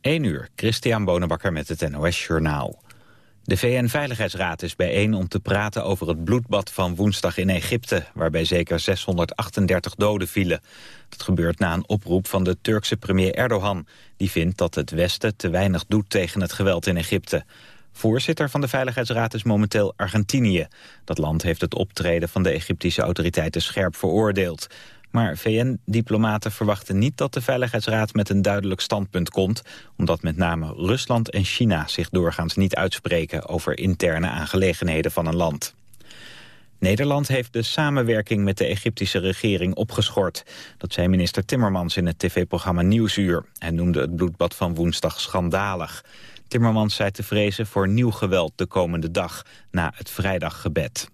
1 uur, Christian Bonenbakker met het NOS Journaal. De VN-veiligheidsraad is bijeen om te praten over het bloedbad van woensdag in Egypte... waarbij zeker 638 doden vielen. Dat gebeurt na een oproep van de Turkse premier Erdogan... die vindt dat het Westen te weinig doet tegen het geweld in Egypte. Voorzitter van de Veiligheidsraad is momenteel Argentinië. Dat land heeft het optreden van de Egyptische autoriteiten scherp veroordeeld. Maar VN-diplomaten verwachten niet dat de Veiligheidsraad met een duidelijk standpunt komt, omdat met name Rusland en China zich doorgaans niet uitspreken over interne aangelegenheden van een land. Nederland heeft de samenwerking met de Egyptische regering opgeschort. Dat zei minister Timmermans in het tv-programma Nieuwsuur. Hij noemde het bloedbad van woensdag schandalig. Timmermans zei te vrezen voor nieuw geweld de komende dag, na het vrijdaggebed.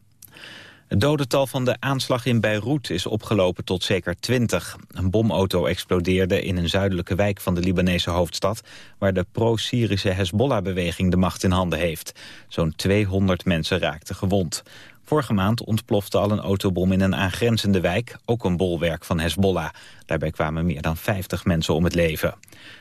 Het dodental van de aanslag in Beirut is opgelopen tot zeker 20. Een bomauto explodeerde in een zuidelijke wijk van de Libanese hoofdstad... waar de pro-Syrische Hezbollah-beweging de macht in handen heeft. Zo'n 200 mensen raakten gewond. Vorige maand ontplofte al een autobom in een aangrenzende wijk, ook een bolwerk van Hezbollah. Daarbij kwamen meer dan 50 mensen om het leven.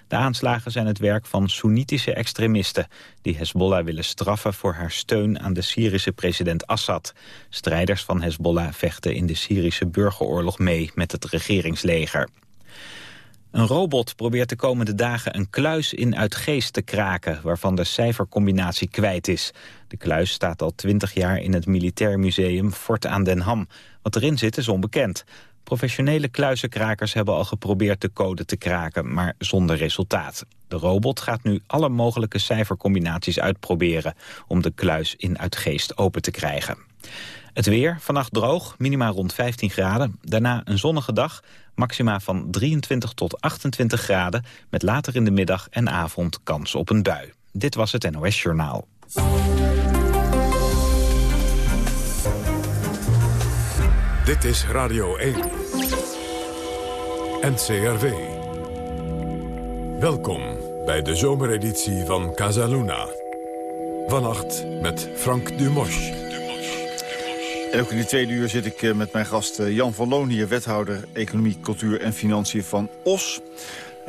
De aanslagen zijn het werk van Soenitische extremisten... die Hezbollah willen straffen voor haar steun aan de Syrische president Assad. Strijders van Hezbollah vechten in de Syrische burgeroorlog mee met het regeringsleger. Een robot probeert de komende dagen een kluis in Uitgeest te kraken... waarvan de cijfercombinatie kwijt is. De kluis staat al twintig jaar in het Militair Museum Fort aan den Ham. Wat erin zit is onbekend. Professionele kluizenkrakers hebben al geprobeerd de code te kraken, maar zonder resultaat. De robot gaat nu alle mogelijke cijfercombinaties uitproberen... om de kluis in Uitgeest open te krijgen. Het weer, vannacht droog, minima rond 15 graden. Daarna een zonnige dag, maxima van 23 tot 28 graden... met later in de middag en avond kans op een bui. Dit was het NOS Journaal. Dit is Radio 1. NCRV. Welkom bij de zomereditie van Casaluna. Vannacht met Frank Dumosch. En ook in de tweede uur zit ik eh, met mijn gast eh, Jan van Loon hier... wethouder Economie, Cultuur en Financiën van OS.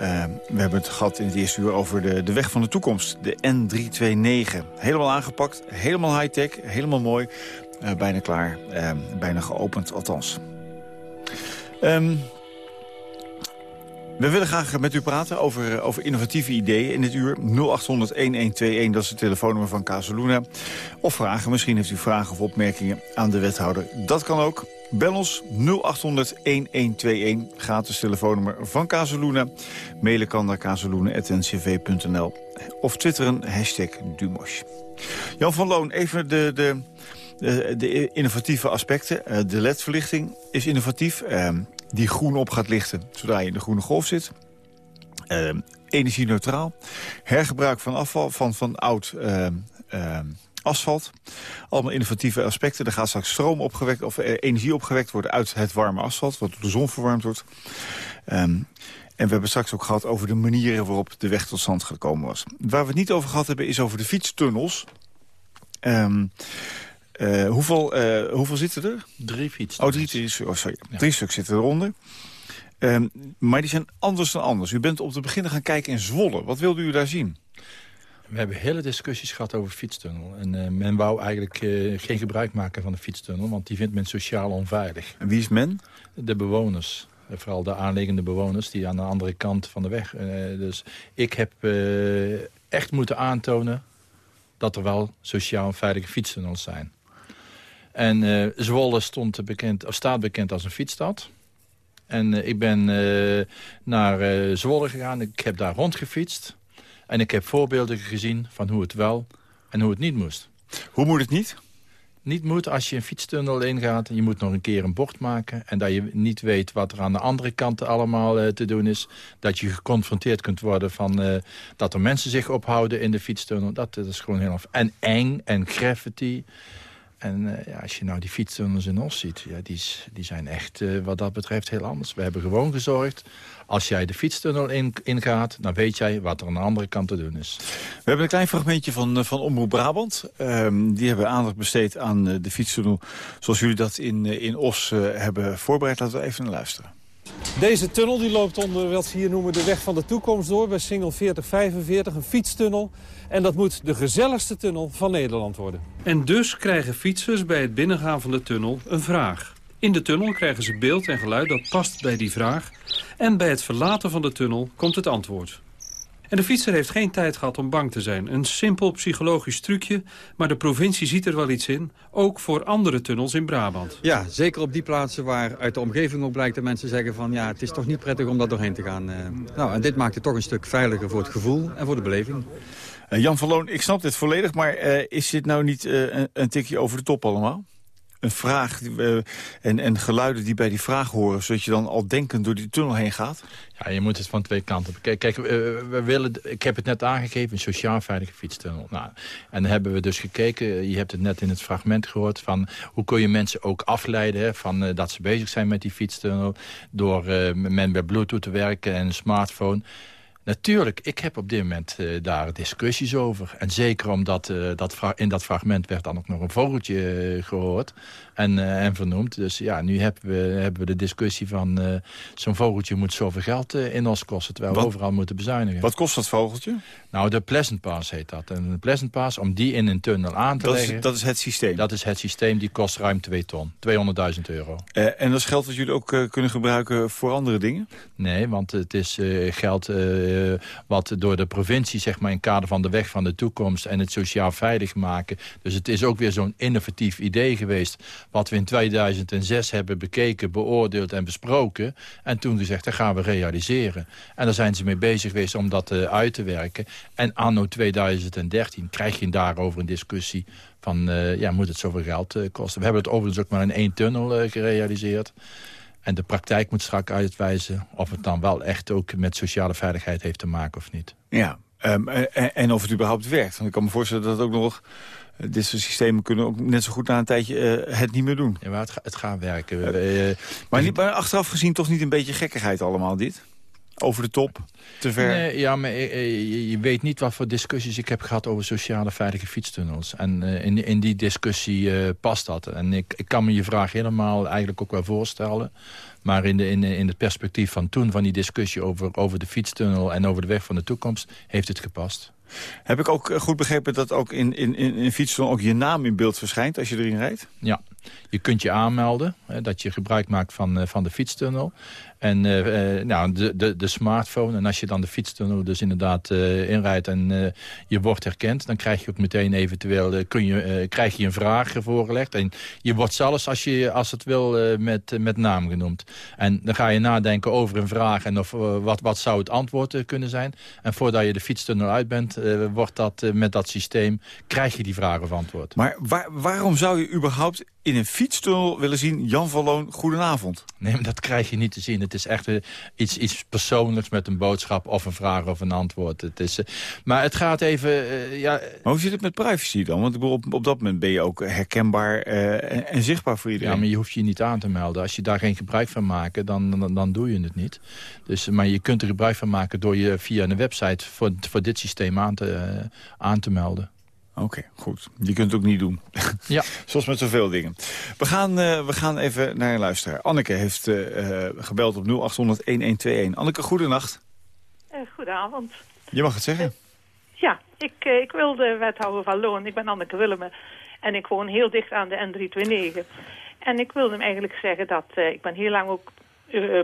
Uh, we hebben het gehad in het eerste uur over de, de weg van de toekomst. De N329. Helemaal aangepakt, helemaal high-tech, helemaal mooi. Bijna klaar, bijna geopend althans. Um, we willen graag met u praten over, over innovatieve ideeën in dit uur. 0800-1121, dat is het telefoonnummer van Casaluna. Of vragen, misschien heeft u vragen of opmerkingen aan de wethouder. Dat kan ook. Bel ons 0800-1121, gratis telefoonnummer van Casaluna. Mailen kan naar casaluna.ncv.nl. Of twitteren, hashtag Dumosh. Jan van Loon, even de, de, de, de innovatieve aspecten. Eh, de ledverlichting is innovatief. Ehm, die groen op gaat lichten zodra je in de groene golf zit. Uh, energie-neutraal. Hergebruik van afval, van, van oud uh, uh, asfalt. Allemaal innovatieve aspecten. Er gaat straks stroom opgewekt, of eh, energie opgewekt worden uit het warme asfalt, wat door de zon verwarmd wordt. Um, en we hebben straks ook gehad over de manieren waarop de weg tot stand gekomen was. Waar we het niet over gehad hebben is over de fietstunnels. Um, uh, hoeveel, uh, hoeveel zitten er? Drie fietsen. Oh, drie, drie, oh, sorry. Ja. drie stuks zitten eronder. Um, maar die zijn anders dan anders. U bent op te beginnen gaan kijken in Zwolle. Wat wilde u daar zien? We hebben hele discussies gehad over fietstunnel. En uh, men wou eigenlijk uh, geen gebruik maken van de fietstunnel... want die vindt men sociaal onveilig. En wie is men? De bewoners. Vooral de aanliggende bewoners die aan de andere kant van de weg. dus ik heb echt moeten aantonen dat er wel sociaal veilige fietstunnels zijn. En uh, Zwolle stond bekend, of staat bekend als een fietsstad. En uh, ik ben uh, naar Zwolle gegaan. Ik heb daar rondgefietst. En ik heb voorbeelden gezien van hoe het wel en hoe het niet moest. Hoe moet het niet? Niet moet als je een fietstunnel ingaat. Je moet nog een keer een bocht maken. En dat je niet weet wat er aan de andere kant allemaal te doen is. Dat je geconfronteerd kunt worden van dat er mensen zich ophouden in de fietstunnel. Dat, dat is gewoon heel... En eng en graffiti. En uh, ja, als je nou die fietstunnels in Os ziet, ja, die, die zijn echt uh, wat dat betreft heel anders. We hebben gewoon gezorgd, als jij de fietstunnel in, ingaat, dan weet jij wat er aan de andere kant te doen is. We hebben een klein fragmentje van, eh, van Omroep Brabant. Um, die hebben aandacht besteed aan de fietstunnel zoals jullie dat in, in Os hebben voorbereid. Laten we even naar luisteren. Deze tunnel die loopt onder wat ze hier noemen de weg van de toekomst door... bij Single 4045, een fietstunnel. En dat moet de gezelligste tunnel van Nederland worden. En dus krijgen fietsers bij het binnengaan van de tunnel een vraag. In de tunnel krijgen ze beeld en geluid dat past bij die vraag. En bij het verlaten van de tunnel komt het antwoord. En de fietser heeft geen tijd gehad om bang te zijn. Een simpel psychologisch trucje, maar de provincie ziet er wel iets in. Ook voor andere tunnels in Brabant. Ja, zeker op die plaatsen waar uit de omgeving ook blijkt dat mensen zeggen van... ja, het is toch niet prettig om daar doorheen te gaan. Eh. Nou, en dit maakt het toch een stuk veiliger voor het gevoel en voor de beleving. Uh, Jan van Loon, ik snap dit volledig, maar uh, is dit nou niet een, een tikje over de top allemaal? een vraag en, en geluiden die bij die vraag horen... zodat je dan al denkend door die tunnel heen gaat? Ja, je moet het van twee kanten bekijken. Kijk, we willen, ik heb het net aangegeven, een sociaal veilige fietstunnel. Nou, en dan hebben we dus gekeken, je hebt het net in het fragment gehoord... van hoe kun je mensen ook afleiden van dat ze bezig zijn met die fietstunnel... door uh, met bluetooth te werken en een smartphone... Natuurlijk, ik heb op dit moment uh, daar discussies over. En zeker omdat uh, dat in dat fragment werd dan ook nog een vogeltje uh, gehoord en, en vernoemd. Dus ja, nu hebben we, hebben we de discussie van zo'n vogeltje moet zoveel geld in ons kosten. Terwijl we overal moeten bezuinigen. Wat kost dat vogeltje? Nou, de Pleasant Pass heet dat. En de Pleasant Pass, om die in een tunnel aan te dat leggen... Is, dat is het systeem? Dat is het systeem, die kost ruim 2 ton. 200.000 euro. en dat is geld dat jullie ook kunnen gebruiken voor andere dingen? Nee, want het is geld wat door de provincie zeg maar, in kader van de weg van de toekomst... en het sociaal veilig maken. Dus het is ook weer zo'n innovatief idee geweest... wat we in 2006 hebben bekeken, beoordeeld en besproken. En toen gezegd, dat gaan we realiseren. En daar zijn ze mee bezig geweest om dat uh, uit te werken. En anno 2013 krijg je daarover een discussie van... Uh, ja, moet het zoveel geld uh, kosten? We hebben het overigens ook maar in één tunnel gerealiseerd. En de praktijk moet straks uitwijzen of het dan wel echt ook met sociale veiligheid heeft te maken of niet. Ja, um, en, en, of het überhaupt werkt. Want ik kan me voorstellen dat ook nog... Dit soort systemen kunnen ook net zo goed na een tijdje uh, het niet meer doen. Ja, maar het, het gaat werken. Uh, maar, niet, maar achteraf gezien toch niet een beetje gekkigheid allemaal dit? Over de top, te ver. Nee, ja, maar je, je, weet niet wat voor discussies ik heb gehad over sociale veilige fietstunnels. En uh, in, in die discussie uh, past dat. En ik, ik kan me je vraag helemaal eigenlijk ook wel voorstellen. Maar in, de, in, in het perspectief van toen, van die discussie over, over de fietstunnel... en over de weg van de toekomst, heeft het gepast. Heb ik ook goed begrepen dat ook in, in, in, in fietstunnel ook je naam in beeld verschijnt als je erin rijdt? Ja, je kunt je aanmelden, hè, dat je gebruik maakt van, uh, van de fietstunnel. En uh, nou, de, de, de smartphone, en als je dan de fietstunnel dus inderdaad inrijdt en je wordt herkend... dan krijg je ook meteen eventueel kun je, krijg je een vraag voorgelegd. En je wordt zelfs, als, je, als het wil, met, met naam genoemd. En dan ga je nadenken over een vraag en of, wat, wat zou het antwoord kunnen zijn. En voordat je de fietstunnel uit bent, wordt dat, met dat systeem... krijg je die vraag of antwoord. Maar waar, waarom zou je überhaupt in een fietstunnel willen zien... Jan van Loon, goedenavond? Nee, maar dat krijg je niet te zien. Het is echt iets, iets persoonlijks met een boodschap of een vraag of een antwoord. Het is, uh, maar het gaat even... Uh, ja, maar hoe zit het met privacy dan? Want op, op dat moment ben je ook herkenbaar en, en, zichtbaar voor iedereen. Ja, maar je hoeft je niet aan te melden. Als je daar geen gebruik van maakt, dan, dan, dan, doe je het niet. Dus, maar je kunt er gebruik van maken door je via een website... voor, voor dit systeem aan te, aan te melden. Oké, okay, goed. Je kunt het ook niet doen. Ja. Zoals met zoveel dingen. We gaan, uh, we gaan even naar een luisteraar. Anneke heeft uh, gebeld op 0800-1121. Anneke, goedenacht. Uh, goedenavond. Je mag het zeggen. ja, ik, ik wil de wethouder van Loon. Ik ben Anneke Willemen. En ik woon heel dicht aan de N329. En ik wilde hem eigenlijk zeggen dat ik ben heel lang ook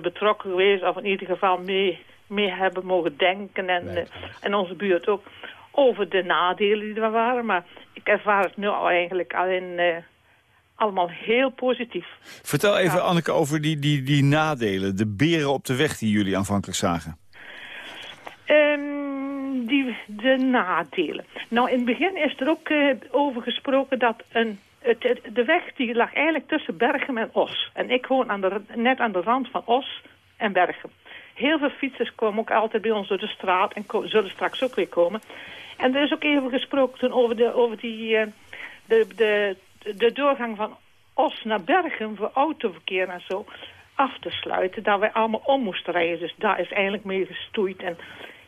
betrokken geweest... of in ieder geval mee, mee hebben mogen denken. En, en onze buurt ook over de nadelen die er waren. Maar ik ervaar het nu al eigenlijk alleen uh, allemaal heel positief. Vertel even, ja. Anneke, over die, die, die nadelen. De beren op de weg die jullie aanvankelijk zagen. Um, die, de nadelen. Nou, in het begin is er ook uh, over gesproken dat een, het, het, de weg die lag eigenlijk tussen Bergen en Os. En ik woon aan de, net aan de rand van Os en Bergen. Heel veel fietsers komen ook altijd bij ons door de straat en zullen straks ook weer komen. En er is ook even gesproken toen over, de, over die, uh, de, de, de doorgang van Os naar Bergen voor autoverkeer en zo af te sluiten. Dat wij allemaal om moesten rijden. Dus daar is eigenlijk mee gestoeid. En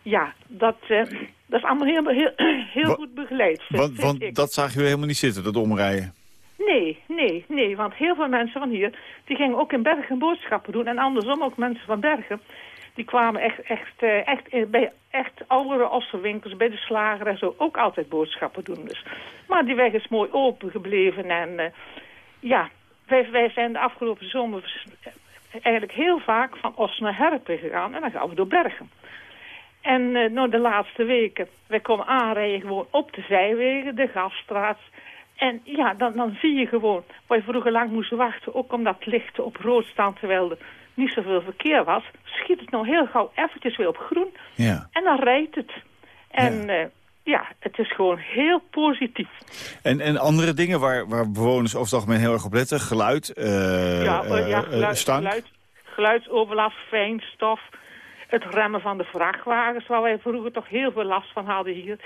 ja, dat, uh, dat is allemaal heel, heel, heel goed begeleid. Vind, want want dat zag je helemaal niet zitten, dat omrijden? Nee, nee. Nee, nee, want heel veel mensen van hier... die gingen ook in Bergen boodschappen doen. En andersom ook mensen van Bergen... die kwamen echt, echt, eh, echt bij echt oudere ossenwinkels... bij de slager en zo ook altijd boodschappen doen. Dus. Maar die weg is mooi open gebleven. En eh, ja, wij, wij zijn de afgelopen zomer... eigenlijk heel vaak van Os naar Herpen gegaan. En dan gaan we door Bergen. En eh nou, de laatste weken, wij komen aanrijden gewoon op de zijwegen, de Gaststraat. En ja, dan, dan zie je gewoon, waar je vroeger lang moest wachten, ook omdat licht op rood staan terwijl er niet zoveel verkeer was, schiet het nou heel gauw eventjes weer op groen Ja. en dan rijdt het. En ja, ja het is gewoon heel positief. En, en andere dingen waar, waar bewoners over het algemeen heel erg op letten? Geluid, eh, ja, eh, ja eh, geluid, stank? geluid, geluidsoverlast, fijnstof, het remmen van de vrachtwagens, waar wij vroeger toch heel veel last van hadden hier.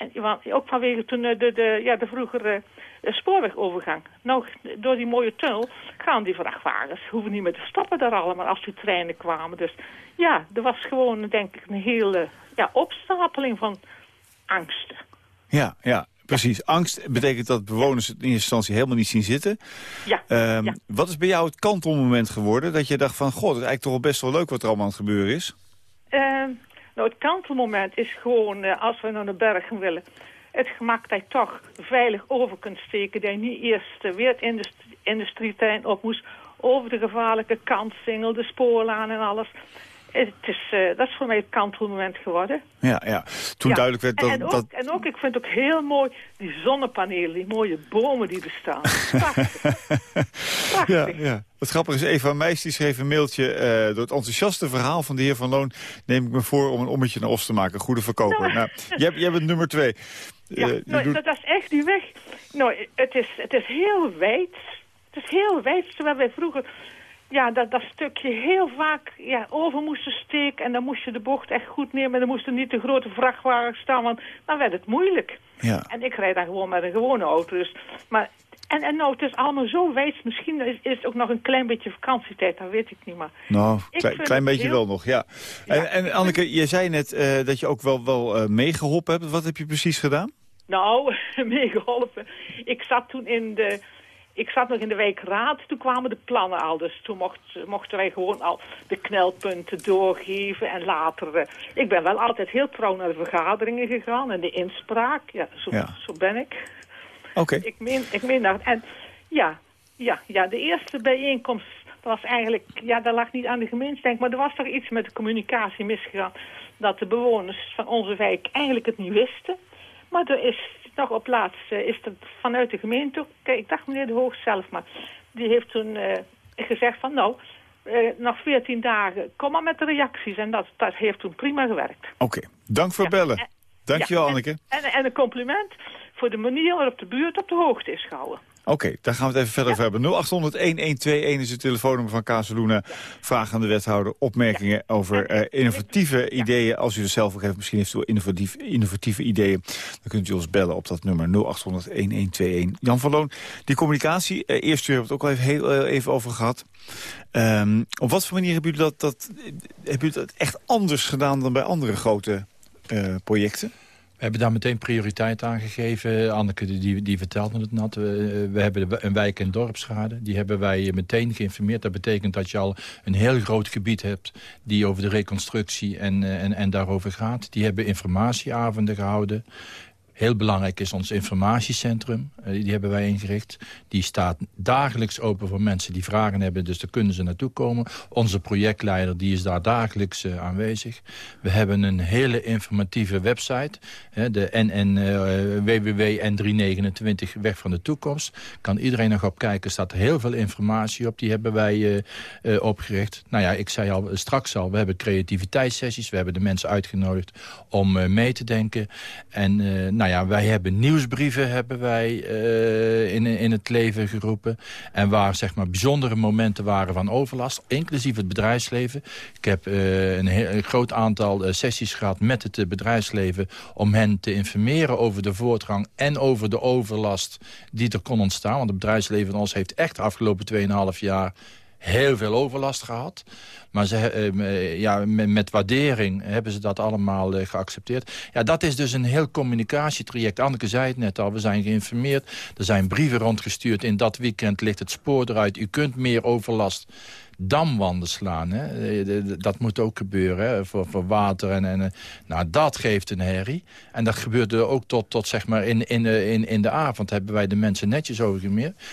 En want ook vanwege toen eh, de, de, ja, de vroegere eh, spoorwegovergang. Nou, door die mooie tunnel gaan die vrachtwagens, hoeven niet meer te stoppen daar allemaal als die treinen kwamen. Dus ja, er was gewoon denk ik een hele ja, opstapeling van angsten. Ja, ja, precies. Angst betekent dat bewoners het in eerste instantie helemaal niet zien zitten. Ja, Ehm, ja. Wat is bij jou het kantelmoment geworden? Dat je dacht van, god, het is eigenlijk toch wel best wel leuk wat er allemaal aan het gebeuren is. Eh, nou, het kantelmoment is gewoon, eh, als we naar de bergen willen... het gemak dat je toch veilig over kunt steken. Dat je niet eerst uh, weer het industrie op moest... over de gevaarlijke kantsingel, de spoorlaan en alles. Het is, uh, dat is voor mij het kantelmoment geworden. Ja, ja. Toen Ja. duidelijk werd dat... en, en, ook, dat... en ook, ik vind het ook heel mooi, die zonnepanelen, die mooie bomen die er staan. Prachtig. Prachtig. Ja, ja. Wat grappig is, Eva Meijs die schreef een mailtje... eh, door het enthousiaste verhaal van de heer Van Loon... neem ik me voor om een ommetje naar Os te maken. Goede verkoper. Nou. Nou, jij, jij bent nummer twee. Ja, Eh, je nou, doet- dat, dat is echt die weg. Nou, het is, het is heel wijd. Het is heel wijd, terwijl wij vroeger ja, dat, dat stukje heel vaak ja, over moesten steken. En dan moest je de bocht echt goed nemen. En dan moesten niet de grote vrachtwagens staan, want dan werd het moeilijk. Ja. En ik rijd dan gewoon met een gewone auto. Dus, maar, en, en nou, het is allemaal zo wijd. Misschien is, is het ook nog een klein beetje vakantietijd, dat weet ik niet. Maar Nou, Ik klein, beetje heel- wel nog, ja. Ja. En, en Anneke, je zei net eh, dat je ook wel, wel eh, meegeholpen hebt. Wat heb je precies gedaan? Nou, meegeholpen. Ik zat toen in de... Ik zat nog in de wijkraad, toen kwamen de plannen al. Dus toen mocht, mochten wij gewoon al de knelpunten doorgeven. En later... eh, ik ben wel altijd heel trouw naar de vergaderingen gegaan en de inspraak. Ja, zo, Ja. zo ben ik. Oké. Ik meen, ik meen dat. En ja, ja, ja, de eerste bijeenkomst was eigenlijk... Ja, dat lag niet aan de gemeenschap, maar er was toch iets met de communicatie misgegaan. Dat de bewoners van onze wijk eigenlijk het niet wisten. Maar er is nog op laatst eh, is het vanuit de gemeente... Kijk, ik dacht meneer De Hoog zelf, maar die heeft toen eh, gezegd van... nou, eh, nog 14 dagen, kom maar met de reacties. En dat, dat heeft toen prima gewerkt. Oké, dank voor Ja, bellen. en- Dankjewel, Ja, en- Anneke. En, en een compliment voor de manier waarop de buurt op de hoogte is gehouden. Oké, daar gaan we het even verder over hebben. 0800-1121 is het telefoonnummer van Kazeluna. Vragen aan de wethouder, opmerkingen over eh, innovatieve ideeën. Als u er zelf ook heeft, misschien heeft u wel innovatief, innovatieve ideeën. Dan kunt u ons bellen op dat nummer 0800-1121. Jan van Loon, die communicatie, eh, eerst hebben we het ook al even, heel, eh, even over gehad. Ehm, op wat voor manier hebben jullie dat, dat, hebben jullie dat echt anders gedaan dan bij andere grote projecten? We hebben daar meteen prioriteit aan gegeven. Anneke die, die vertelde het net. We, we hebben een wijk- en dorpsraden. Die hebben wij meteen geïnformeerd. Dat betekent dat je al een heel groot gebied hebt... die over de reconstructie en, eh, en, en daarover gaat. Die hebben informatieavonden gehouden. Heel belangrijk is ons informatiecentrum. Eh, die hebben wij ingericht. Die staat dagelijks open voor mensen die vragen hebben. Dus daar kunnen ze naartoe komen. Onze projectleider die is daar dagelijks eh, aanwezig. We hebben een hele informatieve website. de NN, eh, www.n329 Weg van de Toekomst. Kan iedereen nog op kijken. Er staat heel veel informatie op. Die hebben wij opgericht. Nou ja, ik zei al straks al. We hebben creativiteitssessies. We hebben de mensen uitgenodigd om mee te denken. En nou wij hebben nieuwsbrieven hebben wij, eh, in, in het leven geroepen. En waar zeg maar, bijzondere momenten waren van overlast. Inclusief het bedrijfsleven. Ik heb eh, een, heel, groot aantal eh, sessies gehad met het bedrijfsleven... om hen te informeren over de voortgang en over de overlast die er kon ontstaan. Want het bedrijfsleven van ons heeft echt de afgelopen 2,5 jaar heel veel overlast gehad. Maar ze, uh, ja, met, waardering hebben ze dat allemaal uh, geaccepteerd. Ja, dat is dus een heel communicatietraject. Anneke zei het net al, we zijn geïnformeerd. Er zijn brieven rondgestuurd. In dat weekend ligt het spoor eruit. U kunt meer overlast damwanden slaan. Hè? Eh, dat moet ook gebeuren hè? Voor, voor water. En, en, eh, nou, dat geeft een herrie. En dat gebeurde ook tot, tot zeg maar in, in, in, in de avond. Hebben wij de mensen netjes over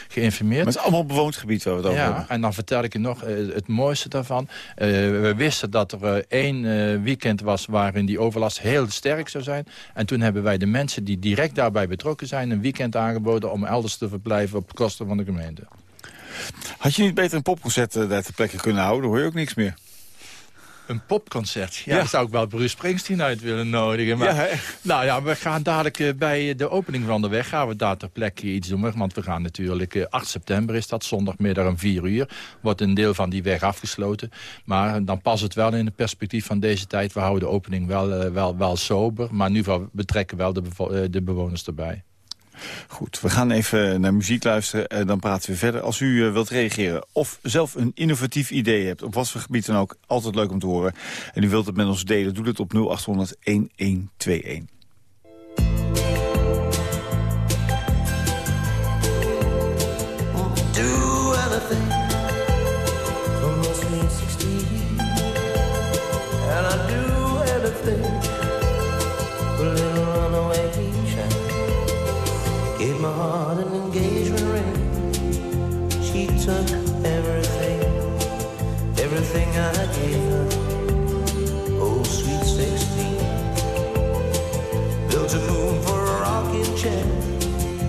geïnformeerd. Maar het is allemaal bewoond gebied waar we het over ja, hebben. En dan vertel ik je nog het mooiste daarvan. Uh, we wisten dat er één weekend was waarin die overlast heel sterk zou zijn. En toen hebben wij de mensen die direct daarbij betrokken zijn... een weekend aangeboden om elders te verblijven op kosten van de gemeente. Had je niet beter een popconcert uh, daar ter plekke kunnen houden? Dan hoor je ook niks meer. Een popconcert? Ja, ja. zou ik wel Bruce Springsteen uit willen nodigen. Maar, ja, nou ja, we gaan dadelijk uh, bij de opening van de weg... gaan we daar ter plekke iets doen. Want we gaan natuurlijk... Uh, 8 september is dat, zondagmiddag om 4 uur... wordt een deel van die weg afgesloten. Maar dan past het wel in het perspectief van deze tijd. We houden de opening wel, wel, wel sober. Maar nu betrekken wel de, de bewoners erbij. Goed, we gaan even naar muziek luisteren en dan praten we verder. Als u eh, wilt reageren of zelf een innovatief idee hebt... op wat voor gebied dan ook, altijd leuk om te horen. En u wilt het met ons delen, doe dat op 0800 1121.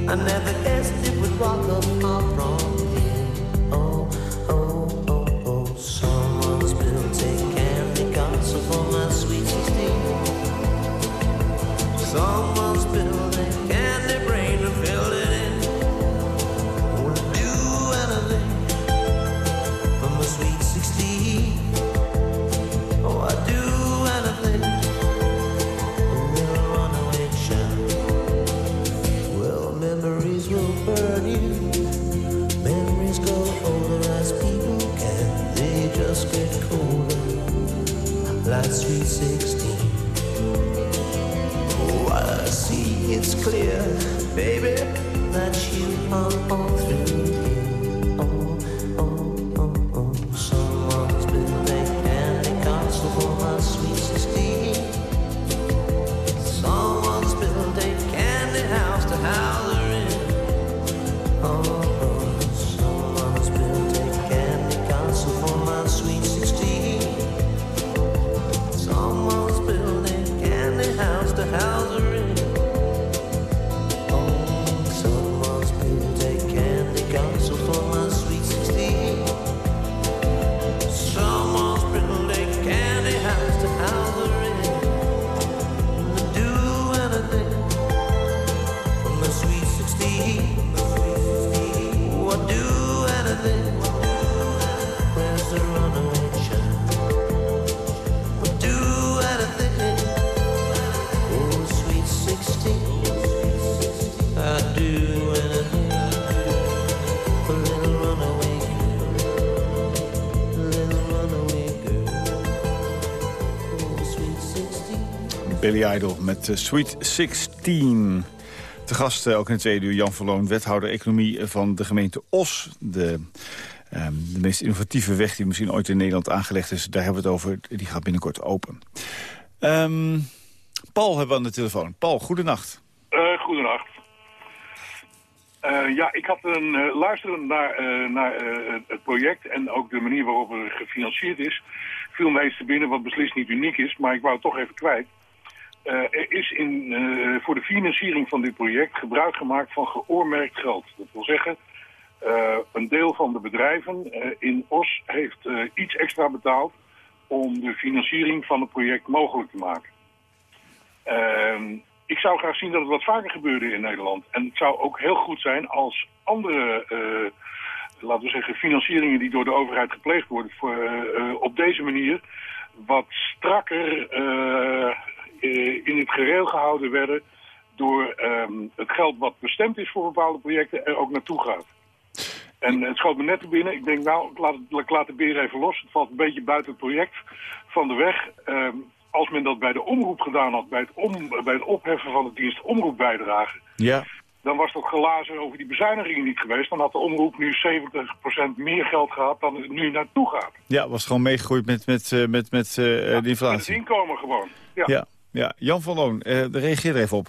I never guessed it would rock Billy Idol met uh, Sweet 16. Te gast uh, ook in het tweede uur Jan Verloon, wethouder economie van de gemeente Os. De, um, de meest innovatieve weg die misschien ooit in Nederland aangelegd is. Daar hebben we het over. Die gaat binnenkort open. Um, Paul hebben we aan de telefoon. Paul, goedenacht. Uh, goedenacht. Ja, ik had een uh, naar, naar het project en ook de manier waarop het gefinancierd is. Viel me eens te binnen wat beslist niet uniek is, maar ik wou het toch even kwijt. Er is in, voor de financiering van dit project gebruik gemaakt van geoormerkt geld. Dat wil zeggen, een deel van de bedrijven in Os heeft iets extra betaald om de financiering van het project mogelijk te maken. Ehm, ik zou graag zien dat het wat vaker gebeurde in Nederland. En het zou ook heel goed zijn als andere, laten we zeggen, financieringen die door de overheid gepleegd worden, voor, op deze manier wat strakker in het gereel gehouden werden door um, het geld wat bestemd is voor bepaalde projecten er ook naartoe gaat. En het schoot me net te binnen. Ik denk, nou, ik laat, ik laat de beer even los. Het valt een beetje buiten het project van de weg. Ehm, als men dat bij de omroep gedaan had, bij het, om, bij het opheffen van de dienst omroepbijdrage... Ja, dan was dat glazen over die bezuinigingen niet geweest. Dan had de omroep nu 70% meer geld gehad dan het nu naartoe gaat. ja was gewoon meegegroeid met, met, eh, met, met eh, de Met het inflatie. inkomen gewoon. Ja. Ja, ja. Jan van Loon, eh, reageer er even op.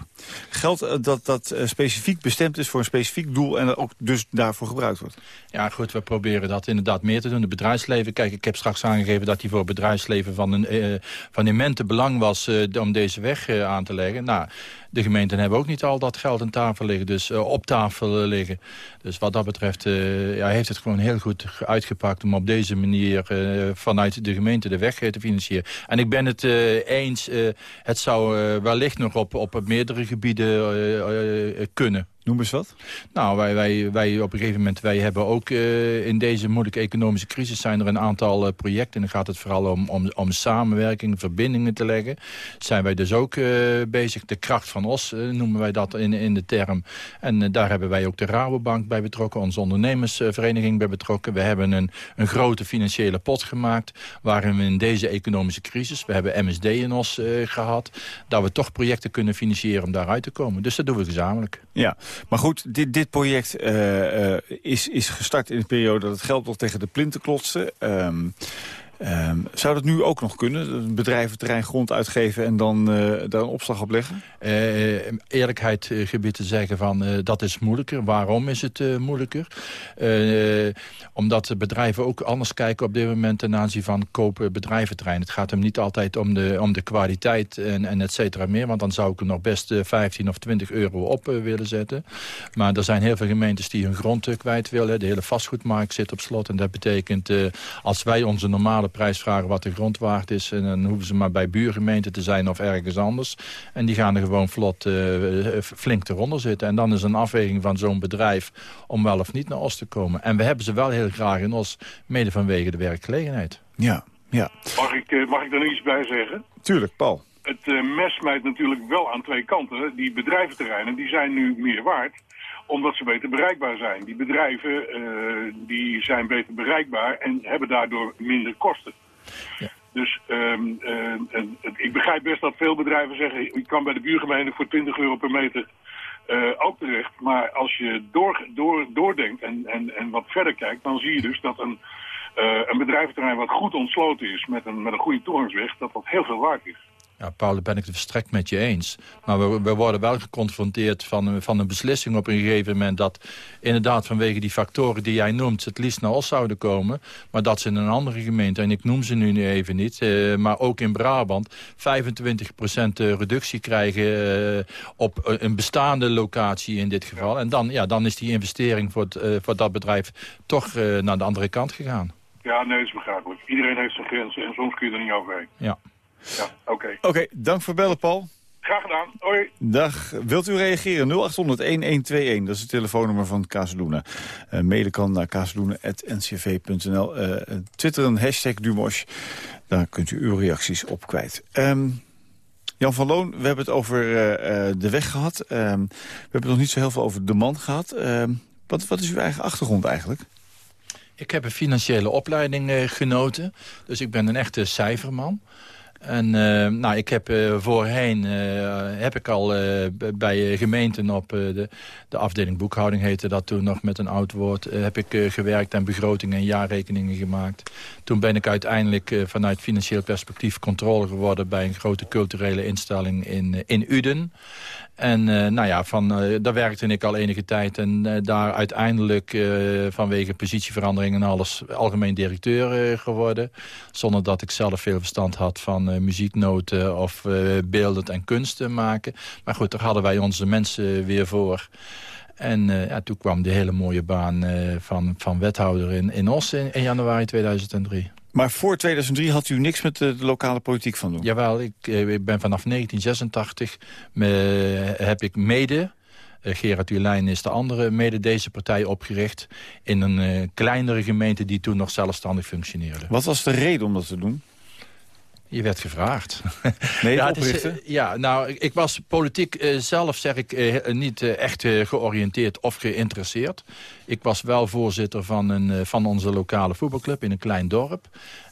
Geld eh, dat, dat eh, specifiek bestemd is voor een specifiek doel... en dat ook dus daarvoor gebruikt wordt. Ja, goed, we proberen dat inderdaad meer te doen. Het bedrijfsleven, kijk, ik heb straks aangegeven dat die voor het bedrijfsleven van, een, eh, van immente belang was om deze weg aan te leggen. Nou, de gemeenten hebben ook niet al dat geld aan tafel liggen, dus eh, op tafel eh, liggen. Dus wat dat betreft eh, ja, heeft het gewoon heel goed ge- uitgepakt om op deze manier vanuit de gemeente de weg te financieren. En ik ben het eens, het zou wellicht nog op, op meerdere gebieden kunnen. Noem eens wat. Nou, wij, wij, wij op een gegeven moment, wij hebben ook eh, in deze moeilijke economische crisis zijn er een aantal eh, projecten. En dan gaat het vooral om, om, om samenwerking, verbindingen te leggen. Zijn wij dus ook eh, bezig. De kracht van Os eh, noemen wij dat in, in de term. En daar hebben wij ook de Rabobank bij betrokken, onze ondernemersvereniging bij betrokken. We hebben een, een grote financiële pot gemaakt, waarin we in deze economische crisis, we hebben MSD in eh, gehad, dat we toch projecten kunnen financieren om daaruit te komen. Dus dat doen we gezamenlijk. Ja, maar goed, dit, dit project eh, eh, is, is gestart in een periode dat het geld nog tegen de plinten klotste. Ehm, ehm, zou dat nu ook nog kunnen? Een bedrijf het terrein grond uitgeven en dan eh, daar een opslag op leggen? Eh, eerlijkheid eh, gebied te zeggen van dat is moeilijker. Waarom is het moeilijker? Omdat bedrijven ook anders kijken op dit moment ten aanzien van kopen bedrijventerrein. Het gaat hem niet altijd om de, om de kwaliteit en, en et cetera meer. Want dan zou ik er nog best eh, 15 of 20 euro op willen zetten. Maar er zijn heel veel gemeentes die hun grond kwijt willen. De hele vastgoedmarkt zit op slot. En dat betekent als wij onze normale prijs vragen wat de grond waard is... en dan hoeven ze maar bij buurgemeenten te zijn of ergens anders. En die gaan er gewoon vlot eh, eh, flink eronder zitten. En dan is een afweging van zo'n bedrijf om wel of niet naar Os te komen. En we hebben ze wel heel graag in Os, mede vanwege de werkgelegenheid. Ja, ja. Mag, ik, eh, mag ik er iets bij zeggen? Tuurlijk, Paul. Het eh, mes smijt natuurlijk wel aan twee kanten. Die bedrijventerreinen die zijn nu meer waard omdat ze beter bereikbaar zijn. Die bedrijven eh, die zijn beter bereikbaar en hebben daardoor minder kosten. Ja. Dus ehm, eh, ik begrijp best dat veel bedrijven zeggen... je kan bij de buurgemeente voor 20 euro per meter eh, ook terecht. Maar als je door, door, doordenkt en, en, en wat verder kijkt... dan zie je dus dat een, eh, een bedrijventerrein wat goed ontsloten is... met een, met een goede toegangsweg, dat dat heel veel waard is. Ja, Paul, daar ben ik het verstrekt met je eens. Maar we, we worden wel geconfronteerd van, een- van een beslissing op een gegeven moment... dat inderdaad vanwege die factoren die jij noemt... ze het liefst naar Os zouden komen. Maar dat ze in een andere gemeente, en ik noem ze nu even niet... eh, maar ook in Brabant 25% reductie krijgen... eh, op eh, een bestaande locatie in dit geval. En dan, ja, dan is die investering voor, het, eh, voor dat bedrijf toch eh, naar de andere kant gegaan. Ja, nee, dat is begrijpelijk. Iedereen heeft zijn grenzen en soms kun je er niet overheen. Ja. Ja, oké. Oké, dank voor bellen, Paul. Graag gedaan. Hoi. Dag. Wilt u reageren? 0800-1121, dat is het telefoonnummer van Casaluna. Eh mailen kan naar casaluna.ncv.nl. Eh twitteren, hashtag Dumosh. Daar kunt u uw reacties op kwijt. Ehm, Jan van Loon, we hebben het over eh, eh, de weg gehad. Ehm, we hebben nog niet zo heel veel over de man gehad. Ehm, wat, wat is uw eigen achtergrond eigenlijk? Ik heb een financiële opleiding eh, genoten. Dus ik ben een echte cijferman. En eh, nou, ik heb eh, voorheen eh, heb ik al bij gemeenten op de, de afdeling boekhouding heette dat toen nog met een oud woord. heb ik gewerkt en begrotingen en jaarrekeningen gemaakt. Toen ben ik uiteindelijk vanuit financieel perspectief controle geworden bij een grote culturele instelling in, in Uden. En eh, nou ja, van, eh, daar werkte ik al enige tijd. En eh, daar uiteindelijk vanwege positieverandering en alles algemeen directeur geworden. Zonder dat ik zelf veel verstand had van muzieknoten of beeldend en kunsten maken. Maar goed, daar hadden wij onze mensen weer voor. En ja, toen kwam de hele mooie baan van, van wethouder in, in Os in, in januari 2003. Maar voor 2003 had u niks met de, de lokale politiek van doen? Jawel, ik, eh, ik ben vanaf 1986 me, heb ik mede... eh, Gerard Ulijn is de andere, mede deze partij opgericht... in een eh, kleinere gemeente die toen nog zelfstandig functioneerde. Wat was de reden om dat te doen? Je werd gevraagd. Nee, ja, is, eh, ja, nou, ik, was politiek eh, zelf, zeg ik, eh, niet echt georiënteerd of geïnteresseerd. Ik was wel voorzitter van, een, van onze lokale voetbalclub in een klein dorp.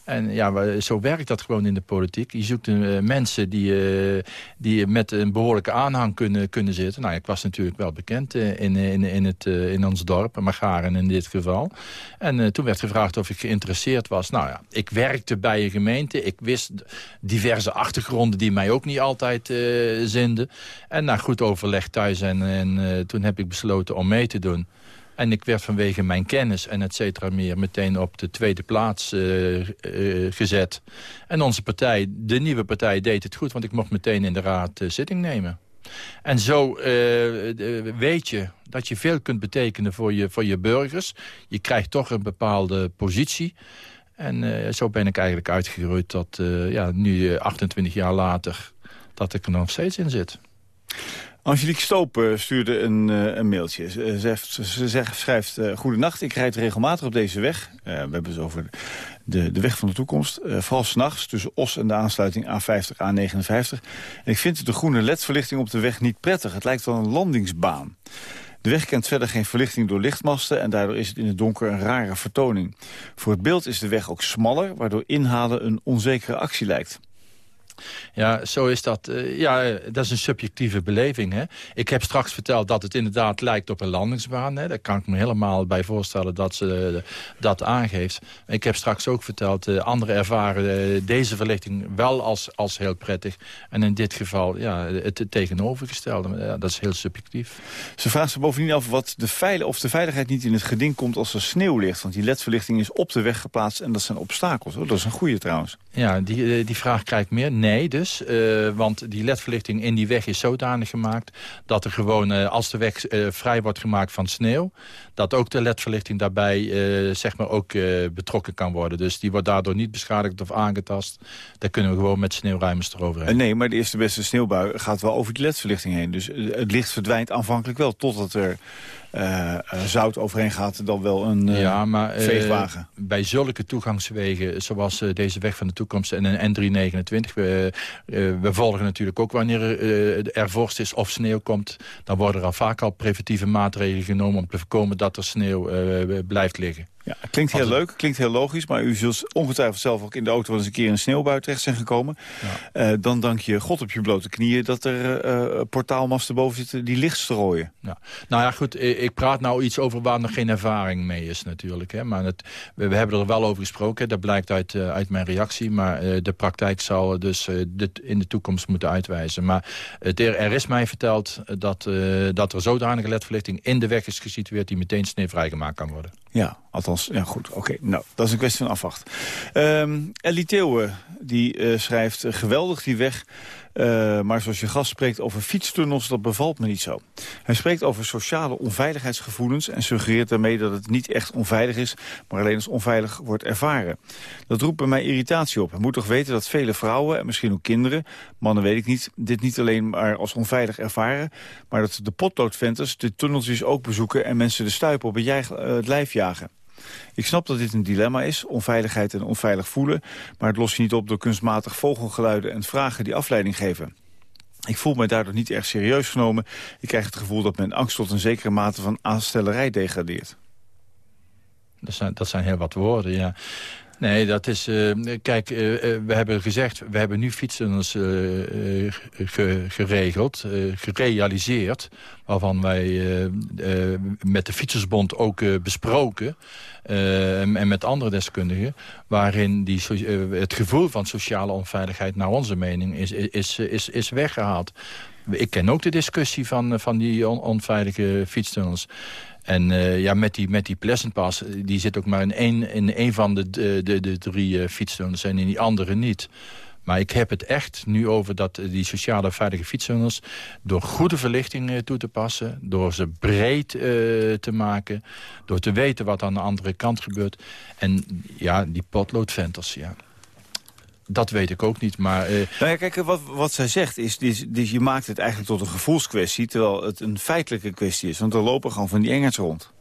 En ja, zo werkt dat gewoon in de politiek. Je zoekt eh, mensen die, eh, die met een behoorlijke aanhang kunnen, kunnen zitten. Nou, ik was natuurlijk wel bekend eh, in, in, in, het, in ons dorp, Magaren in dit geval. En toen werd gevraagd of ik geïnteresseerd was. Nou ja, ik werkte bij een gemeente. Ik wist diverse achtergronden die mij ook niet altijd zinden. En na goed overleg thuis en, en toen heb ik besloten om mee te doen. En ik werd vanwege mijn kennis en et cetera meer... meteen op de tweede plaats eh, eh, gezet. En onze partij, de nieuwe partij, deed het goed... want ik mocht meteen in de raad eh, zitting nemen. En zo weet je dat je veel kunt betekenen voor je, voor je burgers. Je krijgt toch een bepaalde positie. En zo ben ik eigenlijk uitgegroeid eh, ja, nu eh, 28 jaar later... dat ik er nog steeds in zit. Angelique Stoop eh, stuurde een, eh, een mailtje. Ze, ze, zegt- ze schrijft... eh Goedenacht, ik rijd regelmatig op deze weg. Eh, we hebben het over de, de weg van de toekomst. Eh, vooral s'nachts tussen Os en de aansluiting A50, A59. En ik vind de groene ledverlichting op de weg niet prettig. Het lijkt wel een landingsbaan. De weg kent verder geen verlichting door lichtmasten... en daardoor is het in het donker een rare vertoning. Voor het beeld is de weg ook smaller... waardoor inhalen een onzekere actie lijkt. Ja, zo is dat. Eh, ja, dat is een subjectieve beleving. Hè? Ik heb straks verteld dat het inderdaad lijkt op een landingsbaan. Hè? Daar kan ik me helemaal bij voorstellen dat ze eh, dat aangeeft. Ik heb straks ook verteld, uh, anderen ervaren deze verlichting wel als, als heel prettig. En in dit geval ja, het, het tegenovergestelde. Ja, dat is heel subjectief. Ze vraagt zich bovendien af wat de veil of de veiligheid niet in het geding komt als er sneeuw ligt. Want die ledverlichting is op de weg geplaatst en dat zijn obstakels. Hoor. Dat is een goede trouwens. Ja, die, die vraag krijg ik meer. Nee dus, uh, want die ledverlichting in die weg is zodanig gemaakt... dat er gewoon, uh, als de weg uh, vrij wordt gemaakt van sneeuw... dat ook de ledverlichting daarbij zeg maar ook betrokken kan worden. Dus die wordt daardoor niet beschadigd of aangetast. Daar kunnen we gewoon met sneeuwruimers eroverheen. nee, maar de eerste beste sneeuwbui gaat wel over die ledverlichting heen. Dus het licht verdwijnt aanvankelijk wel totdat er... Uh, zout overheen gaat dan wel een uh, ja, maar, veegwagen. bij zulke toegangswegen, zoals deze weg van de toekomst en een N329... We, we volgen natuurlijk ook wanneer er vorst is of sneeuw komt... dan worden er al vaak al preventieve maatregelen genomen... om te voorkomen dat er sneeuw blijft liggen. Ja, klinkt heel leuk, klinkt heel logisch... maar u zult ongetwijfeld zelf ook in de auto eens een keer een sneeuwbui terecht zijn gekomen. Ja. Uh, dan dank je God op je blote knieën dat er uh, portaalmasten boven zitten die licht strooien. Ja. Nou ja, goed, ik praat nou iets over waar nog geen ervaring mee is natuurlijk. Hè. Maar het, we, we, hebben er wel over gesproken, dat blijkt uit, uh, uit mijn reactie. Maar de praktijk zal dus dit in de toekomst moeten uitwijzen. Maar het, er, er, is mij verteld dat, dat er zodanige ledverlichting in de weg is gesitueerd... die meteen sneeuwvrij gemaakt kan worden. Ja, althans, ja goed, oké. Nou, dat is een kwestie van afwacht. Um, Ellie Theeuwen, die uh, schrijft, uh, geweldig die weg... Uh, maar zoals je gast spreekt over fietstunnels, dat bevalt me niet zo. Hij spreekt over sociale onveiligheidsgevoelens... en suggereert daarmee dat het niet echt onveilig is... maar alleen als onveilig wordt ervaren. Dat roept bij mij irritatie op. Hij moet toch weten dat vele vrouwen, en misschien ook kinderen... mannen weet ik niet, dit niet alleen maar als onveilig ervaren... maar dat de potloodventers de tunneltjes ook bezoeken... en mensen de stuipen op uh, het lijf jagen. Ik snap dat dit een dilemma is, onveiligheid en onveilig voelen... maar het lost je niet op door kunstmatig vogelgeluiden en vragen die afleiding geven. Ik voel me daardoor niet erg serieus genomen. Ik krijg het gevoel dat mijn angst tot een zekere mate van aanstellerij degradeert. Dat zijn, dat zijn heel wat woorden, ja. Nee, dat is... Uh, kijk, uh, uh, we hebben gezegd... we hebben nu fietstunnels ge, geregeld, gerealiseerd... waarvan wij met de Fietsersbond ook besproken... en met andere deskundigen... waarin die, het gevoel van sociale onveiligheid... naar onze mening is, is, is, is weggehaald. Ik ken ook de discussie van, van die on, onveilige fietstunnels... En uh, ja, met die, met die Pleasant Pass, die zit ook maar in één, in één van de, de, de, drie uh, fietstunnels en in die andere niet. Maar ik heb het echt nu over dat die sociale veilige fietstunnels... door goede verlichting toe te passen, door ze breed te maken... door te weten wat aan de andere kant gebeurt. En ja, die potloodventers, ja dat weet ik ook niet, maar... Uh... Nou ja, kijk, wat, wat zij zegt is, is, je maakt het eigenlijk tot een gevoelskwestie... terwijl het een feitelijke kwestie is, want er lopen gewoon van die engerts rond.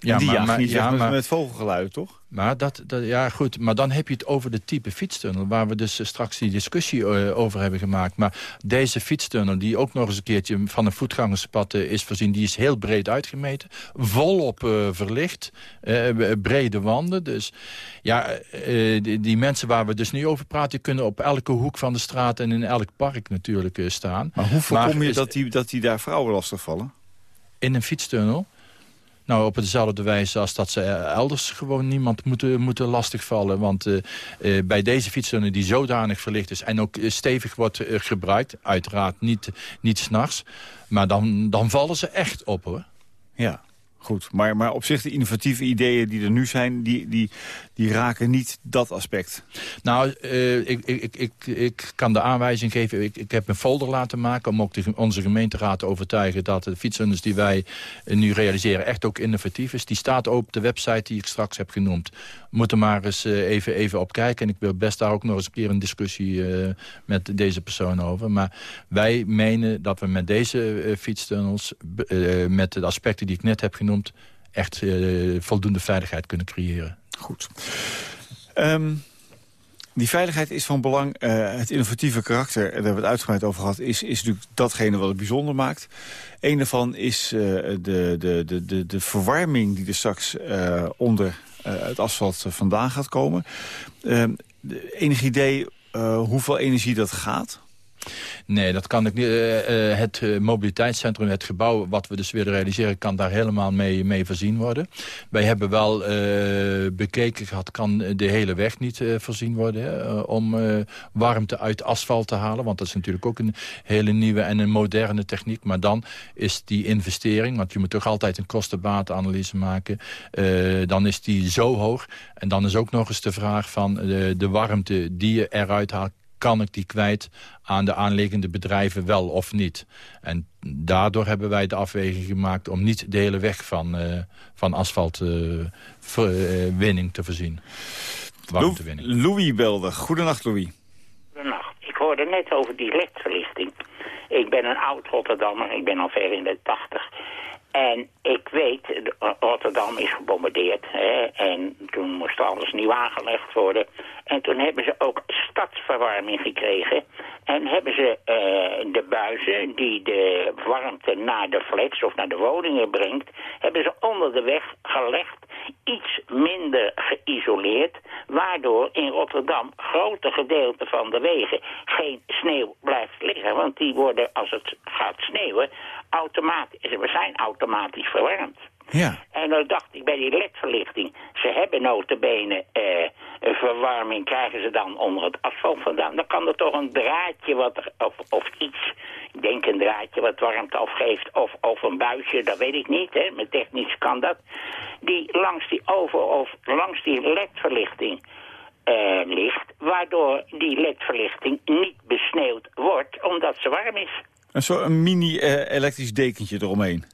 Ja, die maar- niet ja, met, maar- met vogelgeluid, toch? Maar, dat, dat, ja, goed, maar dan heb je het over de type fietstunnel... waar we dus eh, straks die discussie eh, over hebben gemaakt. Maar deze fietstunnel, die ook nog eens een keertje... van een voetgangerspad eh, is voorzien... die is heel breed uitgemeten. Volop verlicht. brede wanden. Dus ja, die, die mensen waar we dus nu over praten... die kunnen op elke hoek van de straat en in elk park natuurlijk staan. Maar hoe voorkom je is- dat die, dat die daar vrouwen lastig vallen? in een fietstunnel. Nou, op dezelfde wijze als dat ze elders gewoon niemand moeten, moeten lastigvallen. Want eh, eh, bij deze fietstunnel die zodanig verlicht is... en ook eh, stevig wordt eh, gebruikt, uiteraard niet, niet s'nachts... maar dan, dan vallen ze echt op, hoor. Ja, goed. Maar, maar op zich de innovatieve ideeën die er nu zijn... die, die, die raken niet dat aspect. Nou, eh, ik, ik, ik, ik, kan de aanwijzing geven. Ik, ik heb een folder laten maken om ook de, onze gemeenteraad te overtuigen... dat de fietsrunners die wij eh, nu realiseren echt ook innovatief is. Die staat op de website die ik straks heb genoemd. Moet er maar eens eh, even, even op kijken. En ik wil best daar ook nog eens een keer een discussie met deze persoon over. Maar wij menen dat we met deze fietstunnels... met de aspecten die ik net heb genoemd... echt eh, voldoende veiligheid kunnen creëren. Goed. Ehm, die veiligheid is van belang. Eh, het innovatieve karakter, daar hebben we het uitgebreid over gehad... is, is natuurlijk datgene wat het bijzonder maakt. Een daarvan is eh, de, de, de, de, verwarming die er straks eh, onder eh, het asfalt eh, vandaan gaat komen. Ehm, enig idee eh, hoeveel energie dat gaat? Nee, dat kan ik niet. Eh, eh, het eh, mobiliteitscentrum, het gebouw wat we dus willen realiseren... kan daar helemaal mee, mee voorzien worden. Wij hebben wel bekeken gehad, kan de hele weg niet voorzien worden... om warmte uit asfalt te halen. Want dat is natuurlijk ook een hele nieuwe en een moderne techniek. Maar dan is die investering, want je moet toch altijd een kostenbatenanalyse maken... dan is die zo hoog. En dan is ook nog eens de vraag van de warmte die je eruit haalt kan ik die kwijt aan de aanliggende bedrijven wel of niet. En daardoor hebben wij de afweging gemaakt om niet de hele weg van, eh, van asfaltwinning te voorzien. Warmtewinning. Lou- Louis belde. Goedenacht, Louis. Goedenacht. Ik hoorde net over die ledverlichting. Ik ben een oud Rotterdammer, ik ben al ver in de tachtig. En ik weet, Rotterdam is gebombardeerd. Hè, en toen moest alles nieuw aangelegd worden. En toen hebben ze ook stadsverwarming gekregen. En hebben ze eh, de buizen die de warmte naar de flats of naar de woningen brengt... hebben ze onder de weg gelegd, iets minder geïsoleerd... waardoor in Rotterdam grote gedeelten van de wegen geen sneeuw blijft liggen. Want die worden, als het gaat sneeuwen, automatisch, we zijn automatisch verwarmd. Ja. En dan dacht ik bij die ledverlichting, ze hebben notabene eh, verwarming, krijgen ze dan onder het asfalt vandaan. Dan kan er toch een draadje wat, er- of, of iets, ik denk een draadje wat warmte afgeeft, of, of een buisje, dat weet ik niet, hè, met technisch kan dat, die langs die over, of langs die ledverlichting eh, ligt, waardoor die ledverlichting niet besneeuwd wordt, omdat ze warm is. Een soort een mini-elektrisch dekentje eromheen.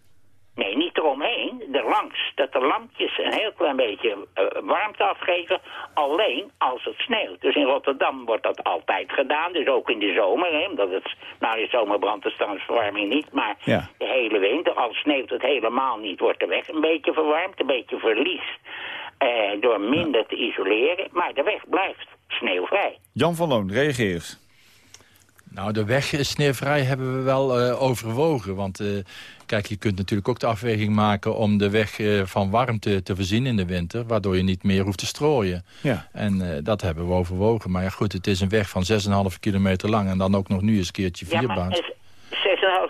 Erlangs. Dat de lampjes een heel klein beetje eh, warmte afgeven, alleen als het sneeuwt. Dus in Rotterdam wordt dat altijd gedaan, dus ook in de zomer. Hè, omdat het, nou in de zomer brandt de niet, maar Ja. de hele winter, al sneeuwt het helemaal niet, wordt de weg een beetje verwarmd, een beetje verlies. eh, door minder te isoleren, maar de weg blijft sneeuwvrij. Jan van Loon, reageer eens. Nou, de weg is sneeuwvrij hebben we wel eh, overwogen. Want eh, kijk, je kunt natuurlijk ook de afweging maken... om de weg eh, van warmte te voorzien in de winter... waardoor je niet meer hoeft te strooien. Ja. En eh, dat hebben we overwogen. Maar ja, goed, het is een weg van 6,5 kilometer lang... en dan ook nog nu eens een keertje Ja, vier maar baan. is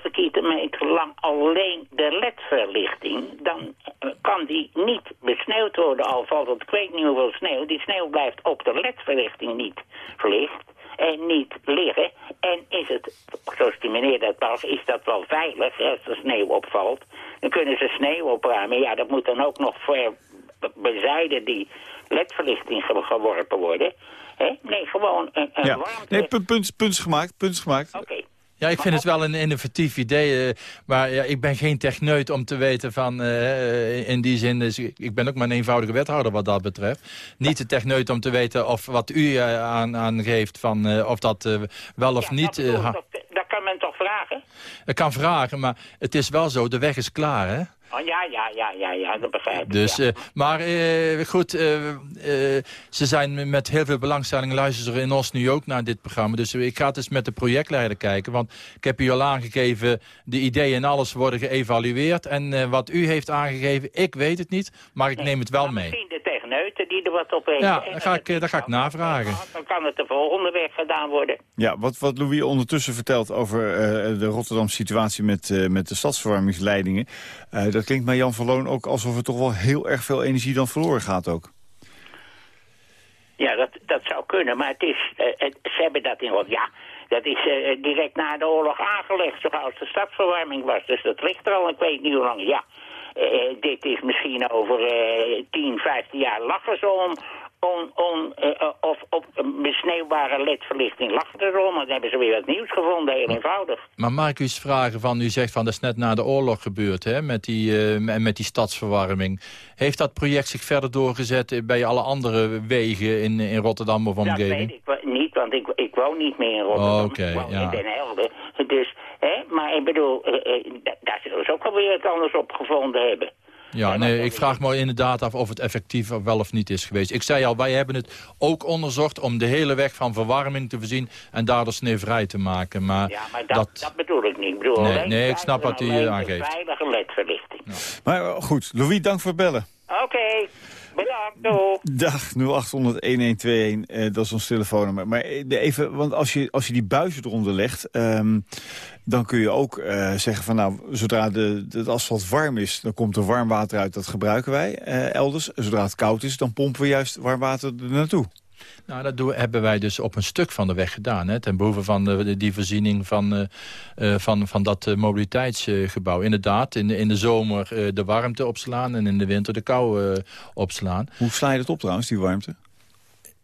6,5 kilometer lang alleen de ledverlichting, dan eh, kan die niet besneeuwd worden. Al valt het, ik weet niet hoeveel sneeuw. Die sneeuw blijft op de ledverlichting niet verlicht en niet liggen. En is het, zoals die meneer dat was, is dat wel veilig als er sneeuw opvalt. Dan kunnen ze sneeuw opruimen. Ja, dat moet dan ook nog ver bezijden die ledverlichting ge- geworpen worden. Hè? Nee, gewoon een, een Ja. warmte... Nee, punt, punt, punt gemaakt, punt gemaakt. Oké. Ja, ik vind het wel een innovatief idee. eh, maar ja, ik ben geen techneut om te weten van... eh, in die zin, is, ik ben ook maar een eenvoudige wethouder wat dat betreft. Niet de techneut om te weten of wat u eh, aan, aangeeft... Van, eh, of dat eh, wel of Ja, niet... dat, eh, dat, dat kan men toch vragen? ik kan vragen, maar het is wel zo, de weg is klaar, hè? Oh, ja, ja, ja, ja, ja, dat begrijp ik. Dus, ja. eh, maar eh, goed, eh, eh, ze zijn met heel veel belangstelling luisteren in ons nu ook naar dit programma. Dus ik ga het eens met de projectleider kijken. Want ik heb u al aangegeven, de ideeën en alles worden geëvalueerd. En eh, wat u heeft aangegeven, ik weet het niet, maar ik neem het wel mee. Misschien de techneuten die er wat op heeft. Ja, dan ga ik, eh, dan ga ik navragen. Dan kan het de volgende weg gedaan worden. Ja, wat, wat Louis ondertussen vertelt over eh, de Rotterdamse situatie met, eh, met de stadsverwarmingsleidingen. eh, dat klinkt bij Jan van Loon ook alsof er toch wel heel erg veel energie dan verloren gaat ook. Ja, dat, dat zou kunnen, maar het is, eh, het- ze hebben dat in wat, ja, dat is eh, direct na de oorlog aangelegd, zoals de stadsverwarming was. Dus dat ligt er al, ik weet niet hoe lang. Ja, eh, dit is misschien over eh 10, 15 jaar lachen ze om, on, on, eh, eh, of op besneeuwbare ledverlichting lachen ze maar dan hebben ze weer wat nieuws gevonden, heel eenvoudig. Maar mag ik u eens vragen van, u zegt van dat is net na de oorlog gebeurd, hè, met die, met- die stadsverwarming. Heeft dat project zich verder doorgezet bij alle andere wegen in, in Rotterdam of Dat omgeving? weet ik niet, want ik, ik woon niet meer in Rotterdam. Oh, ik woon ja. in Den Helder. Dus, hè, maar ik bedoel, eh, eh, da- daar zullen ze ook alweer het anders op gevonden hebben. Ja, nee, ik vraag me inderdaad af of het effectief wel of niet is geweest. Ik zei al, wij hebben het ook onderzocht om de hele weg van verwarming te voorzien en daardoor sneeuwvrij te maken. Maar, Ja, maar dat, dat, bedoel ik niet. Ik bedoel Nee, nee, ik snap wat u, de aangeeft. veilige ledverlichting. Maar eh, goed, Louis, dank voor het bellen. Oké, Dag 0800-1121, eh, dat is ons telefoonnummer. Maar eh, even, want als je, als je die buizen eronder legt... ehm, dan kun je ook eh, zeggen van nou, zodra de, het asfalt warm is... dan komt er warm water uit, dat gebruiken wij eh, elders. Zodra het koud is, dan pompen we juist warm water er naartoe. Nou, dat doen, hebben wij dus op een stuk van de weg gedaan. Hè, ten behoeve van de, die voorziening van, eh, eh, van, van dat eh, mobiliteitsgebouw. Inderdaad, in de, in de zomer eh, de warmte opslaan en in de winter de kou eh, opslaan. Hoe sla je dat op trouwens, die warmte?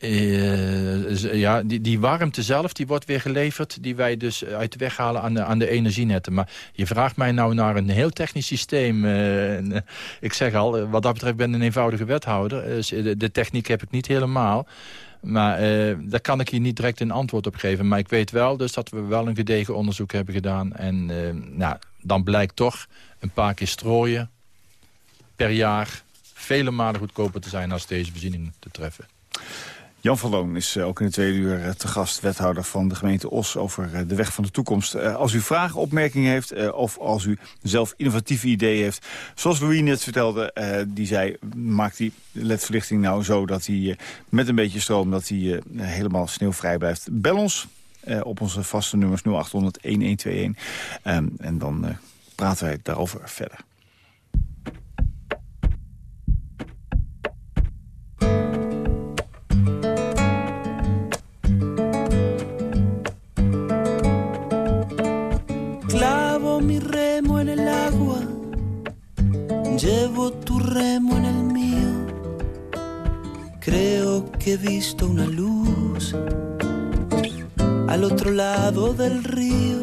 Z- ja, die, die warmte zelf die wordt weer geleverd... die wij dus uit de weg halen aan de, aan de energienetten. Maar je vraagt mij nou naar een heel technisch systeem. eh, ik zeg al, wat dat betreft ben ik een eenvoudige wethouder. Eh, de, techniek heb ik niet helemaal. Maar daar kan ik hier niet direct een antwoord op geven. Maar ik weet wel dus dat we wel een gedegen onderzoek hebben gedaan. En nou, dan blijkt toch een paar keer strooien per jaar... vele malen goedkoper te zijn als deze voorziening te treffen. Jan van Loon is eh, ook in de tweede uur eh, te gast, wethouder van de gemeente Os over eh, de weg van de toekomst. Als u vragen, opmerkingen heeft of als u zelf innovatieve ideeën heeft, zoals Louis net vertelde, die zei, maakt die ledverlichting nou zo dat hij met een beetje stroom dat hij helemaal sneeuwvrij blijft. Bel ons op onze vaste nummers 0800 1121 Ehm, en dan praten wij daarover verder. Clavo mi remo en el agua, llevo tu remo en el mío. Creo que he visto una luz al otro lado del río.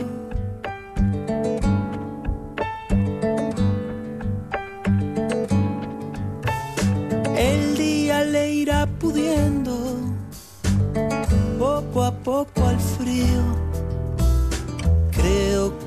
El día le irá pudiendo poco a poco al frío. Creo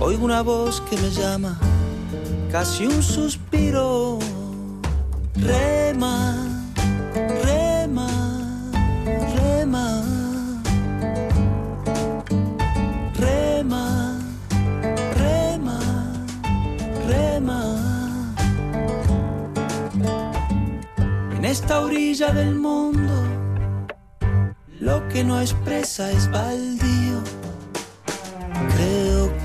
Oigo una voz que me llama, casi un suspiro. Rema, rema, rema. Rema, rema, rema. En esta orilla del mundo, lo que no expresa es baldío.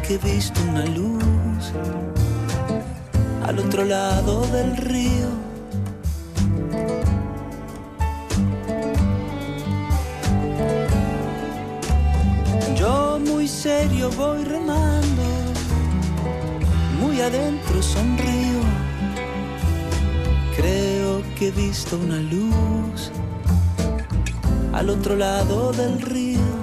Que he visto una luz al otro lado del río. Yo muy serio voy remando, muy adentro sonrío. Creo que he visto una luz al otro lado del río.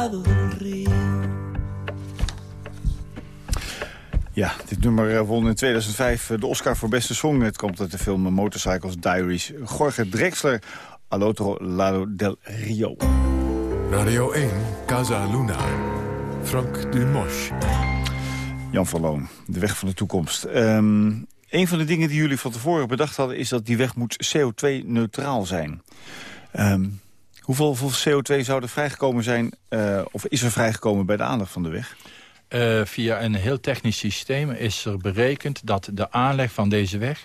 Lado del río. Ja, dit nummer eh, won in 2005 de Oscar voor beste song. Het komt uit de film Motorcycles Diaries. Jorge Drexler, Al otro lado del Rio. Radio 1, Casa Luna. Frank Dumosch. Jan van Loon, de weg van de toekomst. Ehm, een van de dingen die jullie van tevoren bedacht hadden... is dat die weg moet CO2-neutraal zijn. Ehm, hoeveel, hoeveel CO2 zou er vrijgekomen zijn... eh, of is er vrijgekomen bij de aanleg van de weg? Eh, via een heel technisch systeem is er berekend dat de aanleg van deze weg...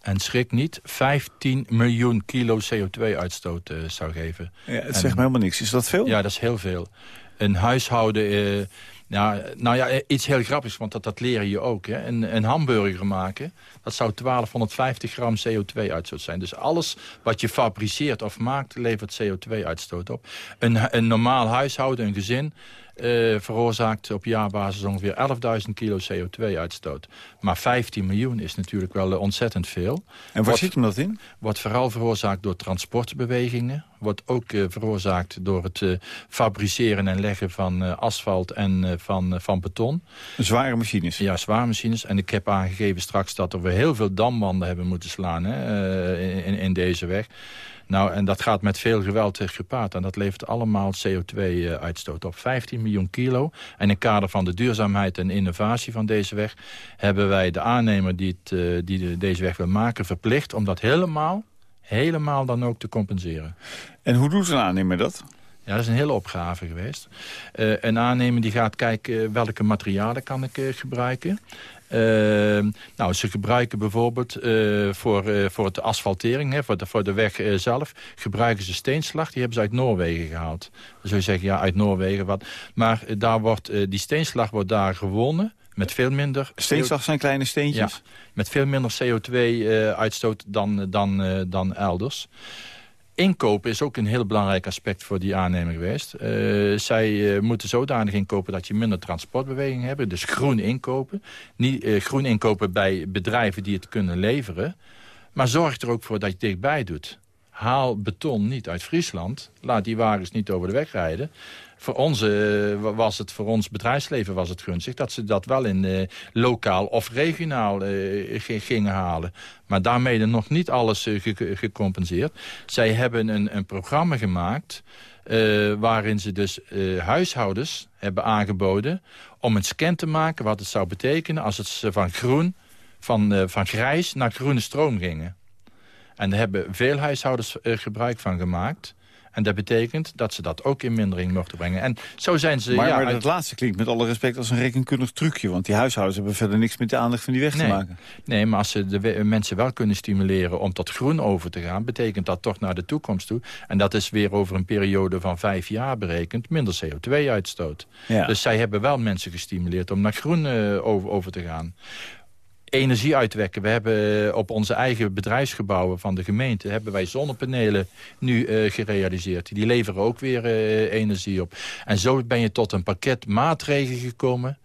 en schrik niet, 15 miljoen kilo CO2-uitstoot eh, zou geven. Ja, het En- zegt me helemaal niks. Is dat veel? Ja, dat is heel veel. Een huishouden... ja, nou ja, iets heel grappigs, want dat, dat leer je ook. Hè. Een, een hamburger maken, dat zou 1250 gram CO2-uitstoot zijn. Dus alles wat je fabriceert of maakt, levert CO2-uitstoot op. Een, een normaal huishouden, een gezin... eh, veroorzaakt op jaarbasis ongeveer 11.000 kilo CO2-uitstoot. Maar 15 miljoen is natuurlijk wel eh, ontzettend veel. En waar Wat- zit hem dat in? Wordt vooral veroorzaakt door transportbewegingen. Wordt ook eh, veroorzaakt door het eh, fabriceren en leggen van eh, asfalt en van, van beton. Zware machines? Ja, zware machines. En ik heb aangegeven straks dat we heel veel damwanden hebben moeten slaan hè, in, in deze weg. Nou, en dat gaat met veel geweld gepaard. En dat levert allemaal CO2-uitstoot op. 15 miljoen kilo. En in het kader van de duurzaamheid en innovatie van deze weg... hebben wij de aannemer die, het, die de- deze weg wil maken verplicht... om dat helemaal, helemaal dan ook te compenseren. En hoe doet een aannemer dat? Ja, dat is een hele opgave geweest. Eh, een aannemer die gaat kijken eh, welke materialen kan ik eh, gebruiken. Eh, nou, ze gebruiken bijvoorbeeld voor, voor de asfaltering, hè, voor, de, voor de weg zelf, gebruiken ze steenslag. Die hebben ze uit Noorwegen gehaald. Dan zou je zeggen, ja, uit Noorwegen wat. Maar daar wordt, die steenslag wordt daar gewonnen met veel minder... Steenslag zijn kleine steentjes? Ja, met veel minder CO2-uitstoot dan, dan, eh, dan elders. Inkopen is ook een heel belangrijk aspect voor die aannemer geweest. Eh, zij eh, moeten zodanig inkopen dat je minder transportbeweging hebt. Dus groen inkopen. Niet, eh, groen inkopen bij bedrijven die het kunnen leveren. Maar zorg er ook voor dat je dichtbij doet. Haal beton niet uit Friesland. Laat die wagens niet over de weg rijden. Voor ons eh, wa- was het, voor ons bedrijfsleven was het gunstig... dat ze dat wel in eh, lokaal of regionaal eh, gingen halen. Maar daarmee nog niet alles ge- gecompenseerd. Zij hebben een, een programma gemaakt... waarin ze dus huishoudens hebben aangeboden... om een scan te maken wat het zou betekenen... als het van groen, van, van grijs naar groene stroom gingen. En daar hebben veel huishoudens gebruik van gemaakt... En dat betekent dat ze dat ook in mindering mochten brengen. En zo zijn ze... maar ja, maar uit- dat laatste klinkt met alle respect als een rekenkundig trucje. Want die huishoudens hebben verder niks met de aanleg van die weg te maken. Nee, maar als ze de mensen wel kunnen stimuleren om tot groen over te gaan... betekent dat toch naar de toekomst toe. En dat is weer over een periode van vijf jaar berekend... minder CO2-uitstoot. Ja. Dus zij hebben wel mensen gestimuleerd om naar groen eh, over, over te gaan. Energie uitwekken. We hebben eh, op onze eigen bedrijfsgebouwen van de gemeente... hebben wij zonnepanelen nu eh, gerealiseerd. Die leveren ook weer eh, energie op. En zo ben je tot een pakket maatregelen gekomen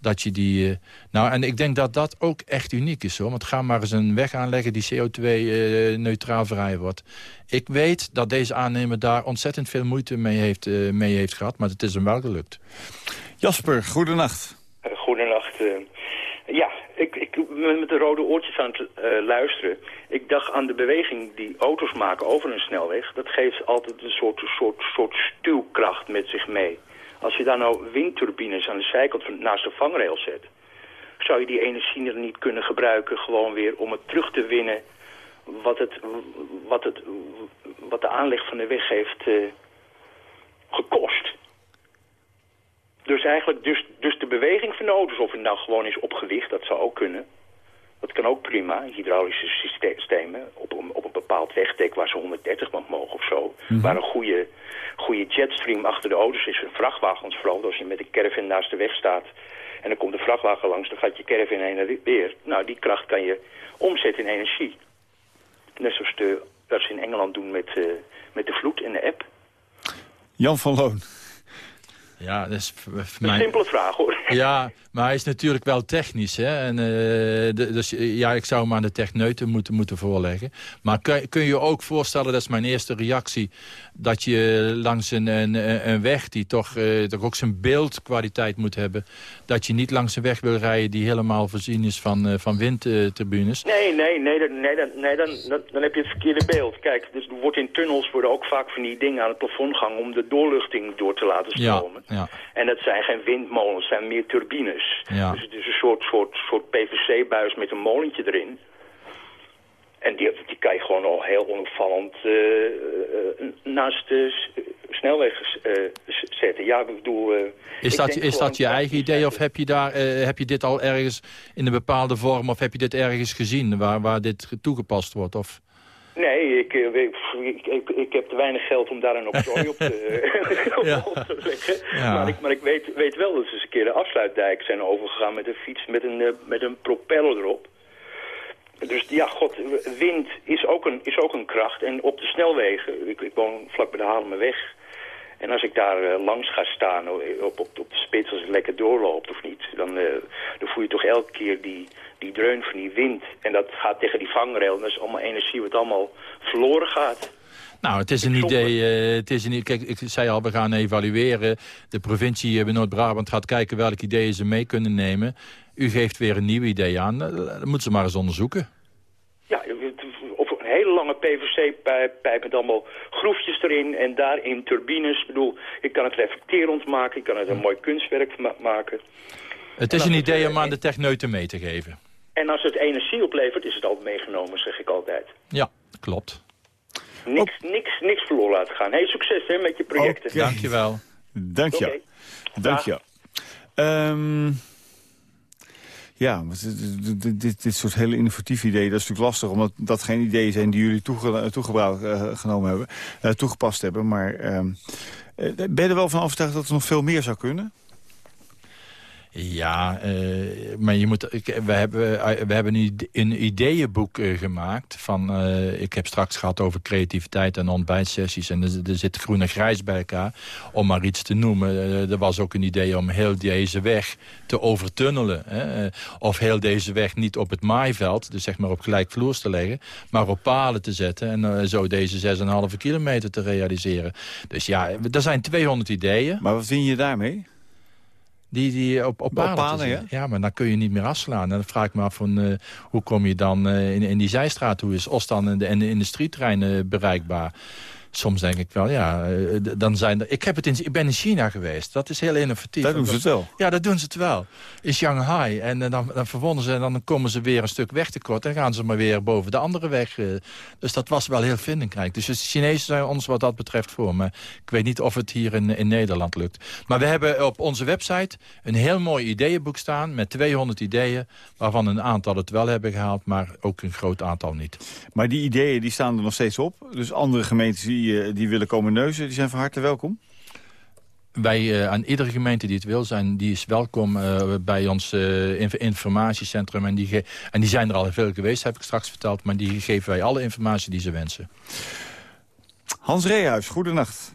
dat je die... nou, en ik denk dat dat ook echt uniek is, hoor. Want ga maar eens een weg aanleggen die CO2-neutraal vrij wordt. Ik weet dat deze aannemer daar ontzettend veel moeite mee heeft, eh, mee heeft gehad. Maar het is hem wel gelukt. Jasper, goedenacht. Goedenacht. Ik, ik met met de rode oortjes aan het eh, luisteren. Ik dacht aan de beweging die auto's maken over een snelweg. Dat geeft altijd een soort, soort, soort stuwkracht met zich mee. Als je daar nou windturbines aan de zijkant van, naast de vangrail zet... zou je die energie er niet kunnen gebruiken gewoon weer om het terug te winnen... wat, het, wat, het, wat de aanleg van de weg heeft eh, gekost. Dus eigenlijk dus, dus de beweging van de auto's, of het nou gewoon is op gewicht, dat zou ook kunnen. Dat kan ook prima, hydraulische syste- systemen. Op een, op een bepaald wegdek waar ze 130 mag mogen of zo. Waar een goede, goede jetstream achter de auto's is. Een vrachtwagens vooral, als je met een caravan naast de weg staat... en dan komt de vrachtwagen langs, dan gaat je caravan heen en weer. Nou, die kracht kan je omzetten in energie. Net zoals de, dat ze in Engeland doen met, eh, met de vloed in de app. Jan van Loon. Ja, dat is voor Een mij... simpele vraag, hoor. Ja, maar hij is natuurlijk wel technisch. Hè? En, eh, dus eh, ja, ik zou hem aan de techneuten moeten, moeten voorleggen. Maar kun, kun je ook voorstellen, dat is mijn eerste reactie... dat je langs een, een, een weg die toch, eh, toch ook zijn beeldkwaliteit moet hebben... dat je niet langs een weg wil rijden die helemaal voorzien is van, van windturbines. Nee, nee, nee, dan- nee, dan, nee dan, dan, dan heb je het verkeerde beeld. Kijk, dus er wordt in tunnels worden ook vaak van die dingen aan het plafond gehangen om de doorluchting door te laten Ja, stromen. ja. En dat zijn geen windmolens, het zijn meer turbines. Ja. Dus het is een soort, soort, soort PVC-buis met een molentje erin. En die, die kan je gewoon al heel onopvallend eh, eh, naast de snelweg eh, zetten. Ja, ik bedoel... eh, Is ik dat, is dat je eigen idee of heb je, daar, eh, heb je dit al ergens in een bepaalde vorm... of heb je dit ergens gezien waar, waar dit toegepast wordt? Of... Nee, ik, eh, ik, ik, ik heb te weinig geld om daar een octrooi op te, Ja. op te leggen. Ja. Maar ik, maar ik weet, weet wel dat ze eens een keer de afsluitdijk zijn overgegaan met een fiets met een, eh, met een propeller erop. Dus ja, god, wind is ook een, is ook een kracht. En op de snelwegen, ik, ik woon vlak bij de Haarlemmerweg... En als ik daar eh, langs ga staan eh, op, op, op de spits, als het lekker doorloopt of niet... dan, eh, dan voel je toch elke keer die, die dreun van die wind. En dat gaat tegen die vangrail. En dat is allemaal energie wat allemaal verloren gaat. Nou, het is een idee. het is een, kijk, ik zei al, we gaan evalueren. De provincie Noord-Brabant gaat kijken welke ideeën ze mee kunnen nemen. U geeft weer een nieuw idee aan. Dat moeten ze maar eens onderzoeken. Ja, hele lange PVC-pijp met allemaal groefjes erin en daarin turbines. Ik bedoel, je kan het reflecterend maken, je kan het een mooi kunstwerk ma- maken. Het is een idee om aan de techneuten mee te geven. En als het energie oplevert, is het altijd meegenomen, zeg ik altijd. Ja, klopt. Niks, niks, niks verloren laten gaan. Hey, succes hè, met je projecten. Oké. Dankjewel. Dank je. Oké. Dank je. Ja, dit, dit- dit, soort hele innovatieve ideeën, dat is natuurlijk lastig... omdat dat geen ideeën zijn die jullie toege, toegebruik, eh, genomen hebben, eh, toegepast hebben. Maar ehm, eh, ben je er wel van overtuigd dat er nog veel meer zou kunnen? Ja, eh, maar je moet, ik, we, hebben, eh, we hebben een een ideeënboek eh, gemaakt. Van, ik heb straks gehad over creativiteit en ontbijtsessies. En er, zit groen en grijs bij elkaar, om maar iets te noemen. Er was ook een idee om heel deze weg te overtunnelen. Hè? Of heel deze weg niet op het maaiveld, dus zeg maar op gelijkvloers te leggen... maar op palen te zetten en zo deze 6,5 kilometer te realiseren. Dus ja, er zijn 200 ideeën. Maar wat vind je daarmee? Die, die op, op palen, te palen, zetten. ja. maar dan kun je niet meer afslaan. En dan vraag ik me af, van, eh, hoe kom je dan eh, in, in die zijstraat? Hoe is Os dan en de, en de industrietreinen bereikbaar? Soms denk ik wel, ja, eh, dan zijn er... Ik, heb het in, ik ben in China geweest. Dat is heel innovatief. Daar doen ze het wel. Ja, dat doen ze het wel. In Shanghai. En eh, dan, dan verwonden ze en dan komen ze weer een stuk weg tekort. En gaan ze maar weer boven de andere weg. eh. Dus dat was wel heel vindingrijk. Dus de Chinezen zijn ons wat dat betreft voor. Maar ik weet niet of het hier in, in Nederland lukt. Maar we hebben op onze website een heel mooi ideeënboek staan... met 200 ideeën, waarvan een aantal het wel hebben gehaald... maar ook een groot aantal niet. Maar die ideeën die staan er nog steeds op. Dus andere gemeentes die, eh, die willen komen neuzen, die zijn van harte welkom. Wij, eh, aan iedere gemeente die het wil zijn, die is welkom eh, bij ons inf- informatiecentrum. En die, en die zijn er al veel geweest, heb ik straks verteld. Maar die geven wij alle informatie die ze wensen. Hans Reehuis, goedenacht.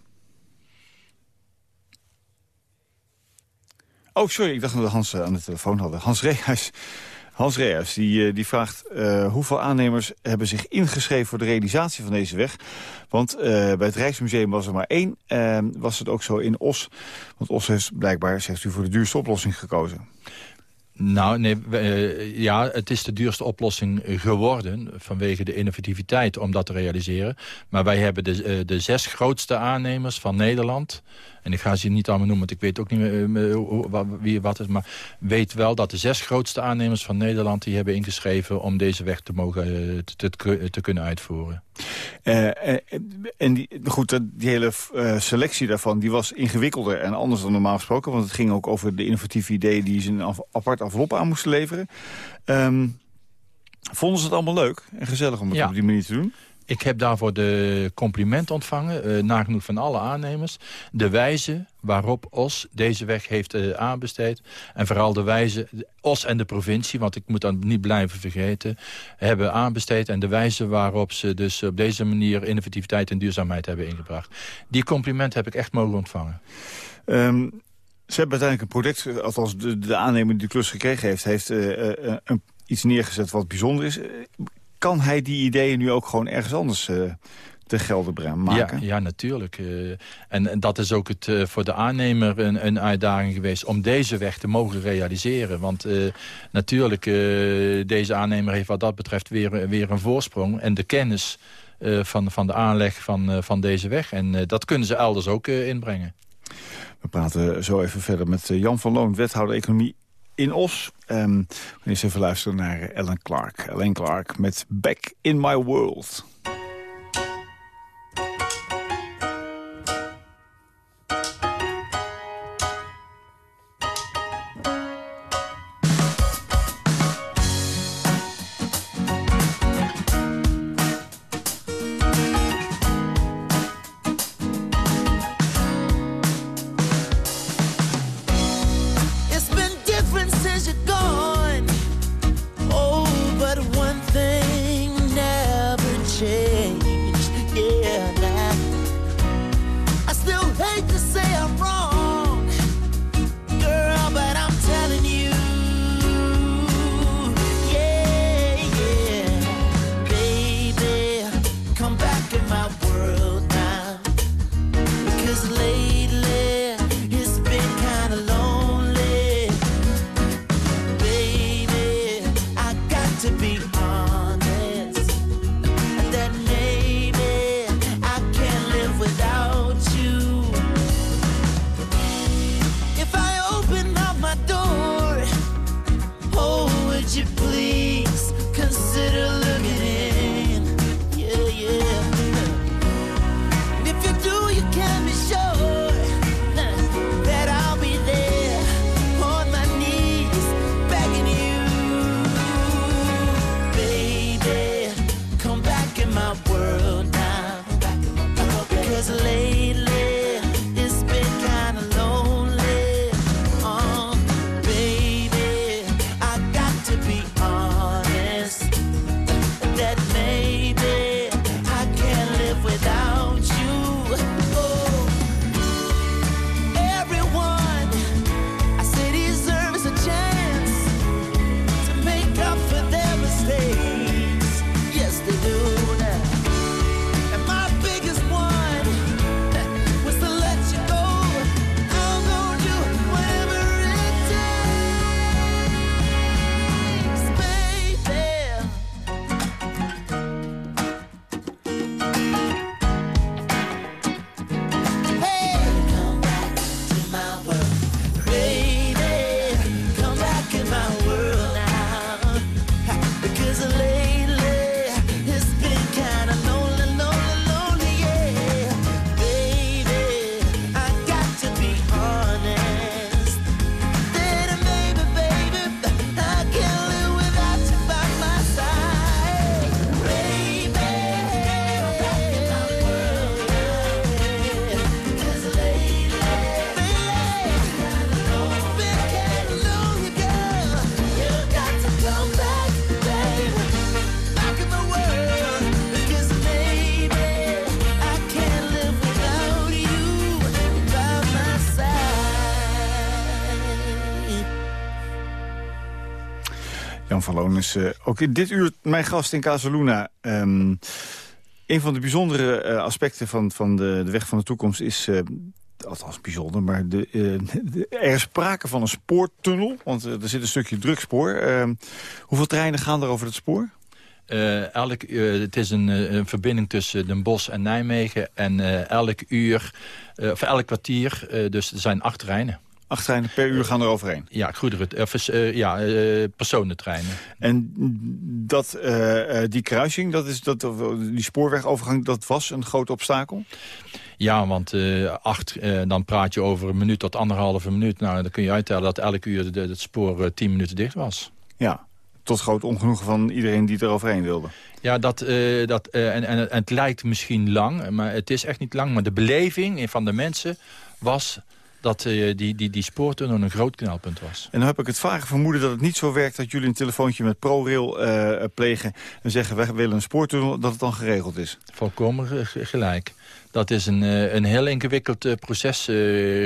Oh, sorry, ik dacht dat we Hans aan de telefoon hadden. Hans Reehuis, Hans Reehuis die, eh, die vraagt eh, hoeveel aannemers hebben zich ingeschreven voor de realisatie van deze weg. Want eh, bij het Rijksmuseum was er maar één. Was het ook zo in Os. Want Os heeft blijkbaar, zegt u, voor de duurste oplossing gekozen. Nou, nee, eh, ja, het is de duurste oplossing geworden... vanwege de innovativiteit om dat te realiseren. Maar wij hebben de, eh, de zes grootste aannemers van Nederland... en ik ga ze niet allemaal noemen, want ik weet ook niet meer eh, wie wat is... maar weet wel dat de zes grootste aannemers van Nederland... die hebben ingeschreven om deze weg te, mogen, te kunnen uitvoeren. Eh, eh, en die, goed, die hele eh, selectie daarvan die was ingewikkelder en anders dan normaal gesproken. Want het ging ook over de innovatieve ideeën die ze een af- apart envelop aan moesten leveren. Ehm, vonden ze het allemaal leuk en gezellig om het Ja. op die manier te doen? Ik heb daarvoor de compliment ontvangen, eh, nagenoeg van alle aannemers. De wijze waarop OS deze weg heeft eh, aanbesteed. En vooral de wijze, OS en de provincie, want ik moet dat niet blijven vergeten... hebben aanbesteed en de wijze waarop ze dus op deze manier... innovativiteit en duurzaamheid hebben ingebracht. Die compliment heb ik echt mogen ontvangen. Ehm, ze hebben uiteindelijk een product, eh, althans de, aannemer die de klus gekregen heeft... heeft eh, iets neergezet wat bijzonder is. Kan hij die ideeën nu ook gewoon ergens anders eh, te gelden brengen, maken? Ja, ja natuurlijk. Eh, en, en dat is ook het, eh, voor de aannemer een, een uitdaging geweest... om deze weg te mogen realiseren. Want natuurlijk, deze aannemer heeft wat dat betreft weer, weer een voorsprong. En de kennis van, van de aanleg van, van deze weg. En dat kunnen ze elders ook inbrengen. We praten zo even verder met Jan van Loon, wethouder economie in Os. Ehm, we gaan eens even luisteren naar Ellen Clark. Ellen Clark met Back in My World. Eh, ook in dit uur mijn gast in Casaluna. Ehm een van de bijzondere eh, aspecten van, van de, de weg van de toekomst is... eh, althans bijzonder, maar de, er is sprake van een spoortunnel. Want er zit een stukje drugspoor. Eh, hoeveel treinen gaan er over het spoor? Eh, elk, het is een, verbinding tussen Den Bosch en Nijmegen. En elk uur, of elk kwartier, dus er zijn acht treinen. Acht treinen per uur gaan er overheen. Ja, goederen, of, eh, ja eh, personentreinen. En dat, eh, die kruising, dat is, dat, die spoorwegovergang, dat was een groot obstakel? Ja, want eh, acht, dan praat je over een minuut tot anderhalve minuut. Nou, dan kun je uittellen dat elk uur de, het spoor eh, tien minuten dicht was. Ja, tot groot ongenoegen van iedereen die er overheen wilde. Ja, dat, dat, en, en, en het lijkt misschien lang, maar het is echt niet lang. Maar de beleving van de mensen was dat eh, die, die, die spoortunnel een groot knelpunt was. En dan heb ik het vage vermoeden dat het niet zo werkt... dat jullie een telefoontje met ProRail eh, plegen en zeggen... wij willen een spoortunnel, dat het dan geregeld is. Volkomen ge- gelijk. Dat is een, eh, een heel ingewikkeld eh, proces eh,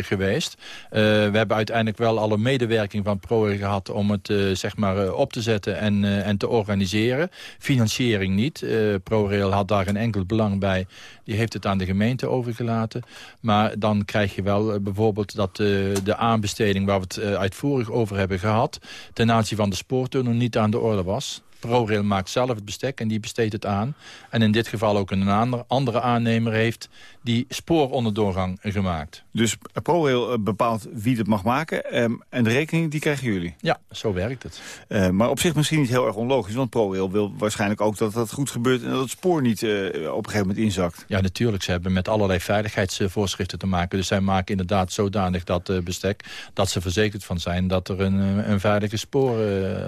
geweest. We hebben uiteindelijk wel alle medewerking van ProRail gehad... om het zeg maar, op te zetten en, en te organiseren. Financiering niet. ProRail had daar geen enkel belang bij. Die heeft het aan de gemeente overgelaten. Maar dan krijg je wel bijvoorbeeld dat de aanbesteding... waar we het uitvoerig over hebben gehad... ten aanzien van de spoortunnel niet aan de orde was. ProRail maakt zelf het bestek en die besteedt het aan. En in dit geval ook een ander, andere aannemer heeft die spooroverdoorgang gemaakt. Dus ProRail eh, bepaalt wie het mag maken. ehm, en de rekening die krijgen jullie. Ja, zo werkt het. Eh, maar op zich misschien niet heel erg onlogisch. Want ProRail wil waarschijnlijk ook dat dat goed gebeurt... en dat het spoor niet eh, op een gegeven moment inzakt. Ja, natuurlijk. Ze hebben met allerlei veiligheidsvoorschriften te maken. Dus zij maken inderdaad zodanig dat bestek... dat ze verzekerd van zijn dat er een, een veilige spoor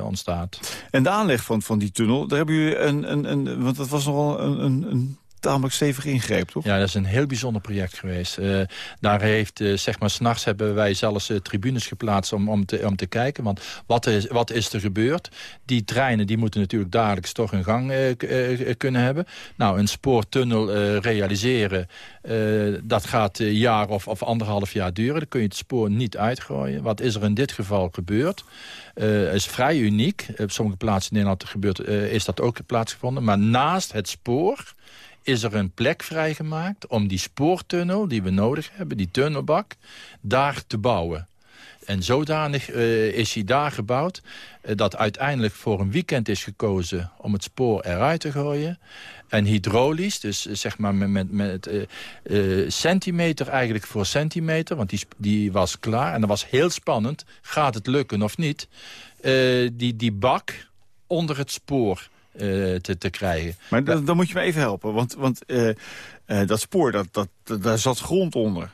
ontstaat. En de aanleg van, van die tunnel, daar hebben jullie een... een, een want dat was nogal een, een, een tamelijk stevig ingreep, toch? Ja, dat is een heel bijzonder project geweest. Eh, daar heeft, eh, zeg maar, s'nachts hebben wij zelfs eh, tribunes geplaatst om, om, te, om te kijken. Want wat is, wat is er gebeurd? Die treinen die moeten natuurlijk dagelijks toch een gang kunnen hebben. Nou, een spoortunnel realiseren, dat gaat een jaar of, of anderhalf jaar duren. Dan kun je het spoor niet uitgooien. Wat is er in dit geval gebeurd? Eh, is vrij uniek. Op sommige plaatsen in Nederland gebeurt, is dat ook plaatsgevonden. Maar naast het spoor is er een plek vrijgemaakt om die spoortunnel die we nodig hebben, die tunnelbak, daar te bouwen. En zodanig eh, is hij daar gebouwd eh, dat uiteindelijk voor een weekend is gekozen om het spoor eruit te gooien. En hydraulisch, dus eh, zeg maar met, met, met centimeter eigenlijk voor centimeter, want die, die was klaar. En dat was heel spannend, gaat het lukken of niet, die, die bak onder het spoor eh, te, te krijgen. Maar dan, dan moet je me even helpen. Want, want eh, eh, dat spoor, dat, dat, daar zat grond onder.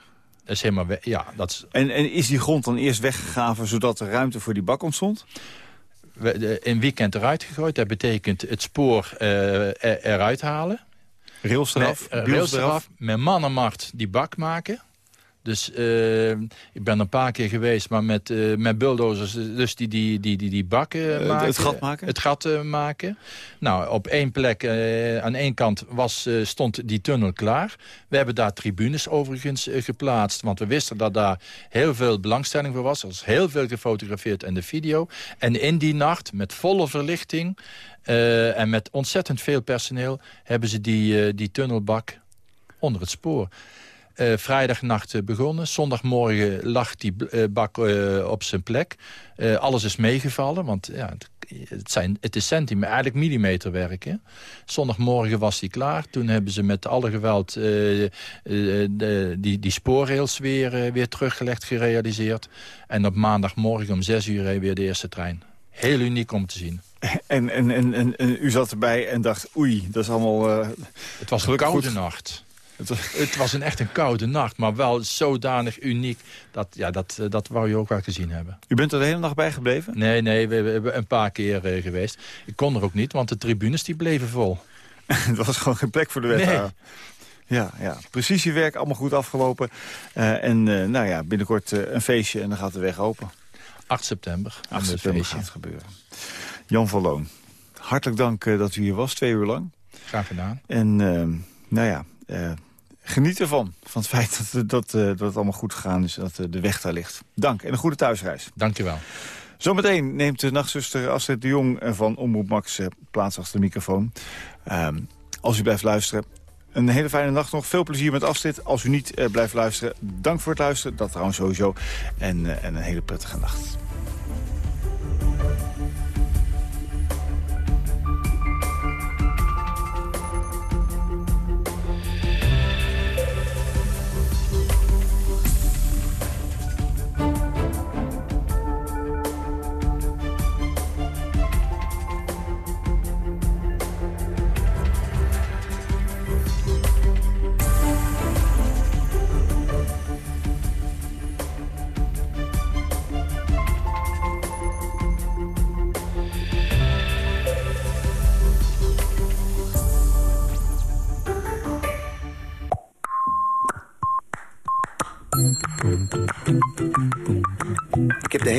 Dat is helemaal ja, dat is, En, en is die grond dan eerst weggegraven... zodat er ruimte voor die bak ontstond? we- de- een weekend eruit gegooid. Dat betekent het spoor er- eruit halen. Rails eraf, Met, rails eraf. met die bak maken. Dus eh, ik ben een paar keer geweest, maar met, eh, met bulldozers, dus die, die, die, die, die bakken Eh, maken. het gat maken? Het gat maken. Nou, op één plek, aan één kant was, stond die tunnel klaar. We hebben daar tribunes overigens geplaatst, want we wisten dat daar heel veel belangstelling voor was. Er was heel veel gefotografeerd in de video. En in die nacht, met volle verlichting en met ontzettend veel personeel... hebben ze die, die tunnelbak onder het spoor. Eh, vrijdagnacht eh, begonnen. Zondagmorgen lag die eh, bak op zijn plek. Alles is meegevallen, want ja, het, het, zijn, het is centimeter, eigenlijk millimeterwerk. Hè? Zondagmorgen was die klaar. Toen hebben ze met alle geweld de, die, die spoorrails weer, weer teruggelegd, gerealiseerd. En op maandagmorgen om zes uur weer de eerste trein. Heel uniek om te zien. En, en, en, en, en u zat erbij en dacht, oei, dat is allemaal... Het was een koude nacht. het was- een echt een koude nacht, maar wel zodanig uniek. Dat, ja, dat, eh, dat wou je ook wel gezien hebben. U bent er de hele nacht bij gebleven? Nee, nee, we, hebben een paar keer eh, geweest. Ik kon er ook niet, want de tribunes die bleven vol. Het was gewoon geen plek voor de wethouder. Ja, ja, precies je werk, allemaal goed afgelopen. Eh, en nou ja, binnenkort een feestje en dan gaat de weg open. 8 september. 8 een september feestje. gaat het gebeuren. Jan van Loon, hartelijk dank dat u hier was, twee uur lang. Graag gedaan. En nou ja, eh, uh, geniet ervan. Van het feit dat, eh, dat, eh, dat het allemaal goed gegaan is. Dat de weg daar ligt. Dank en een goede thuisreis. Dank je wel. Zometeen neemt de nachtzuster Astrid de Jong van Omroep Max plaats achter de microfoon. Ehm, als u blijft luisteren, een hele fijne nacht nog. Veel plezier met Astrid. Als u niet blijft luisteren, dank voor het luisteren. Dat trouwens sowieso. En, en een hele prettige nacht.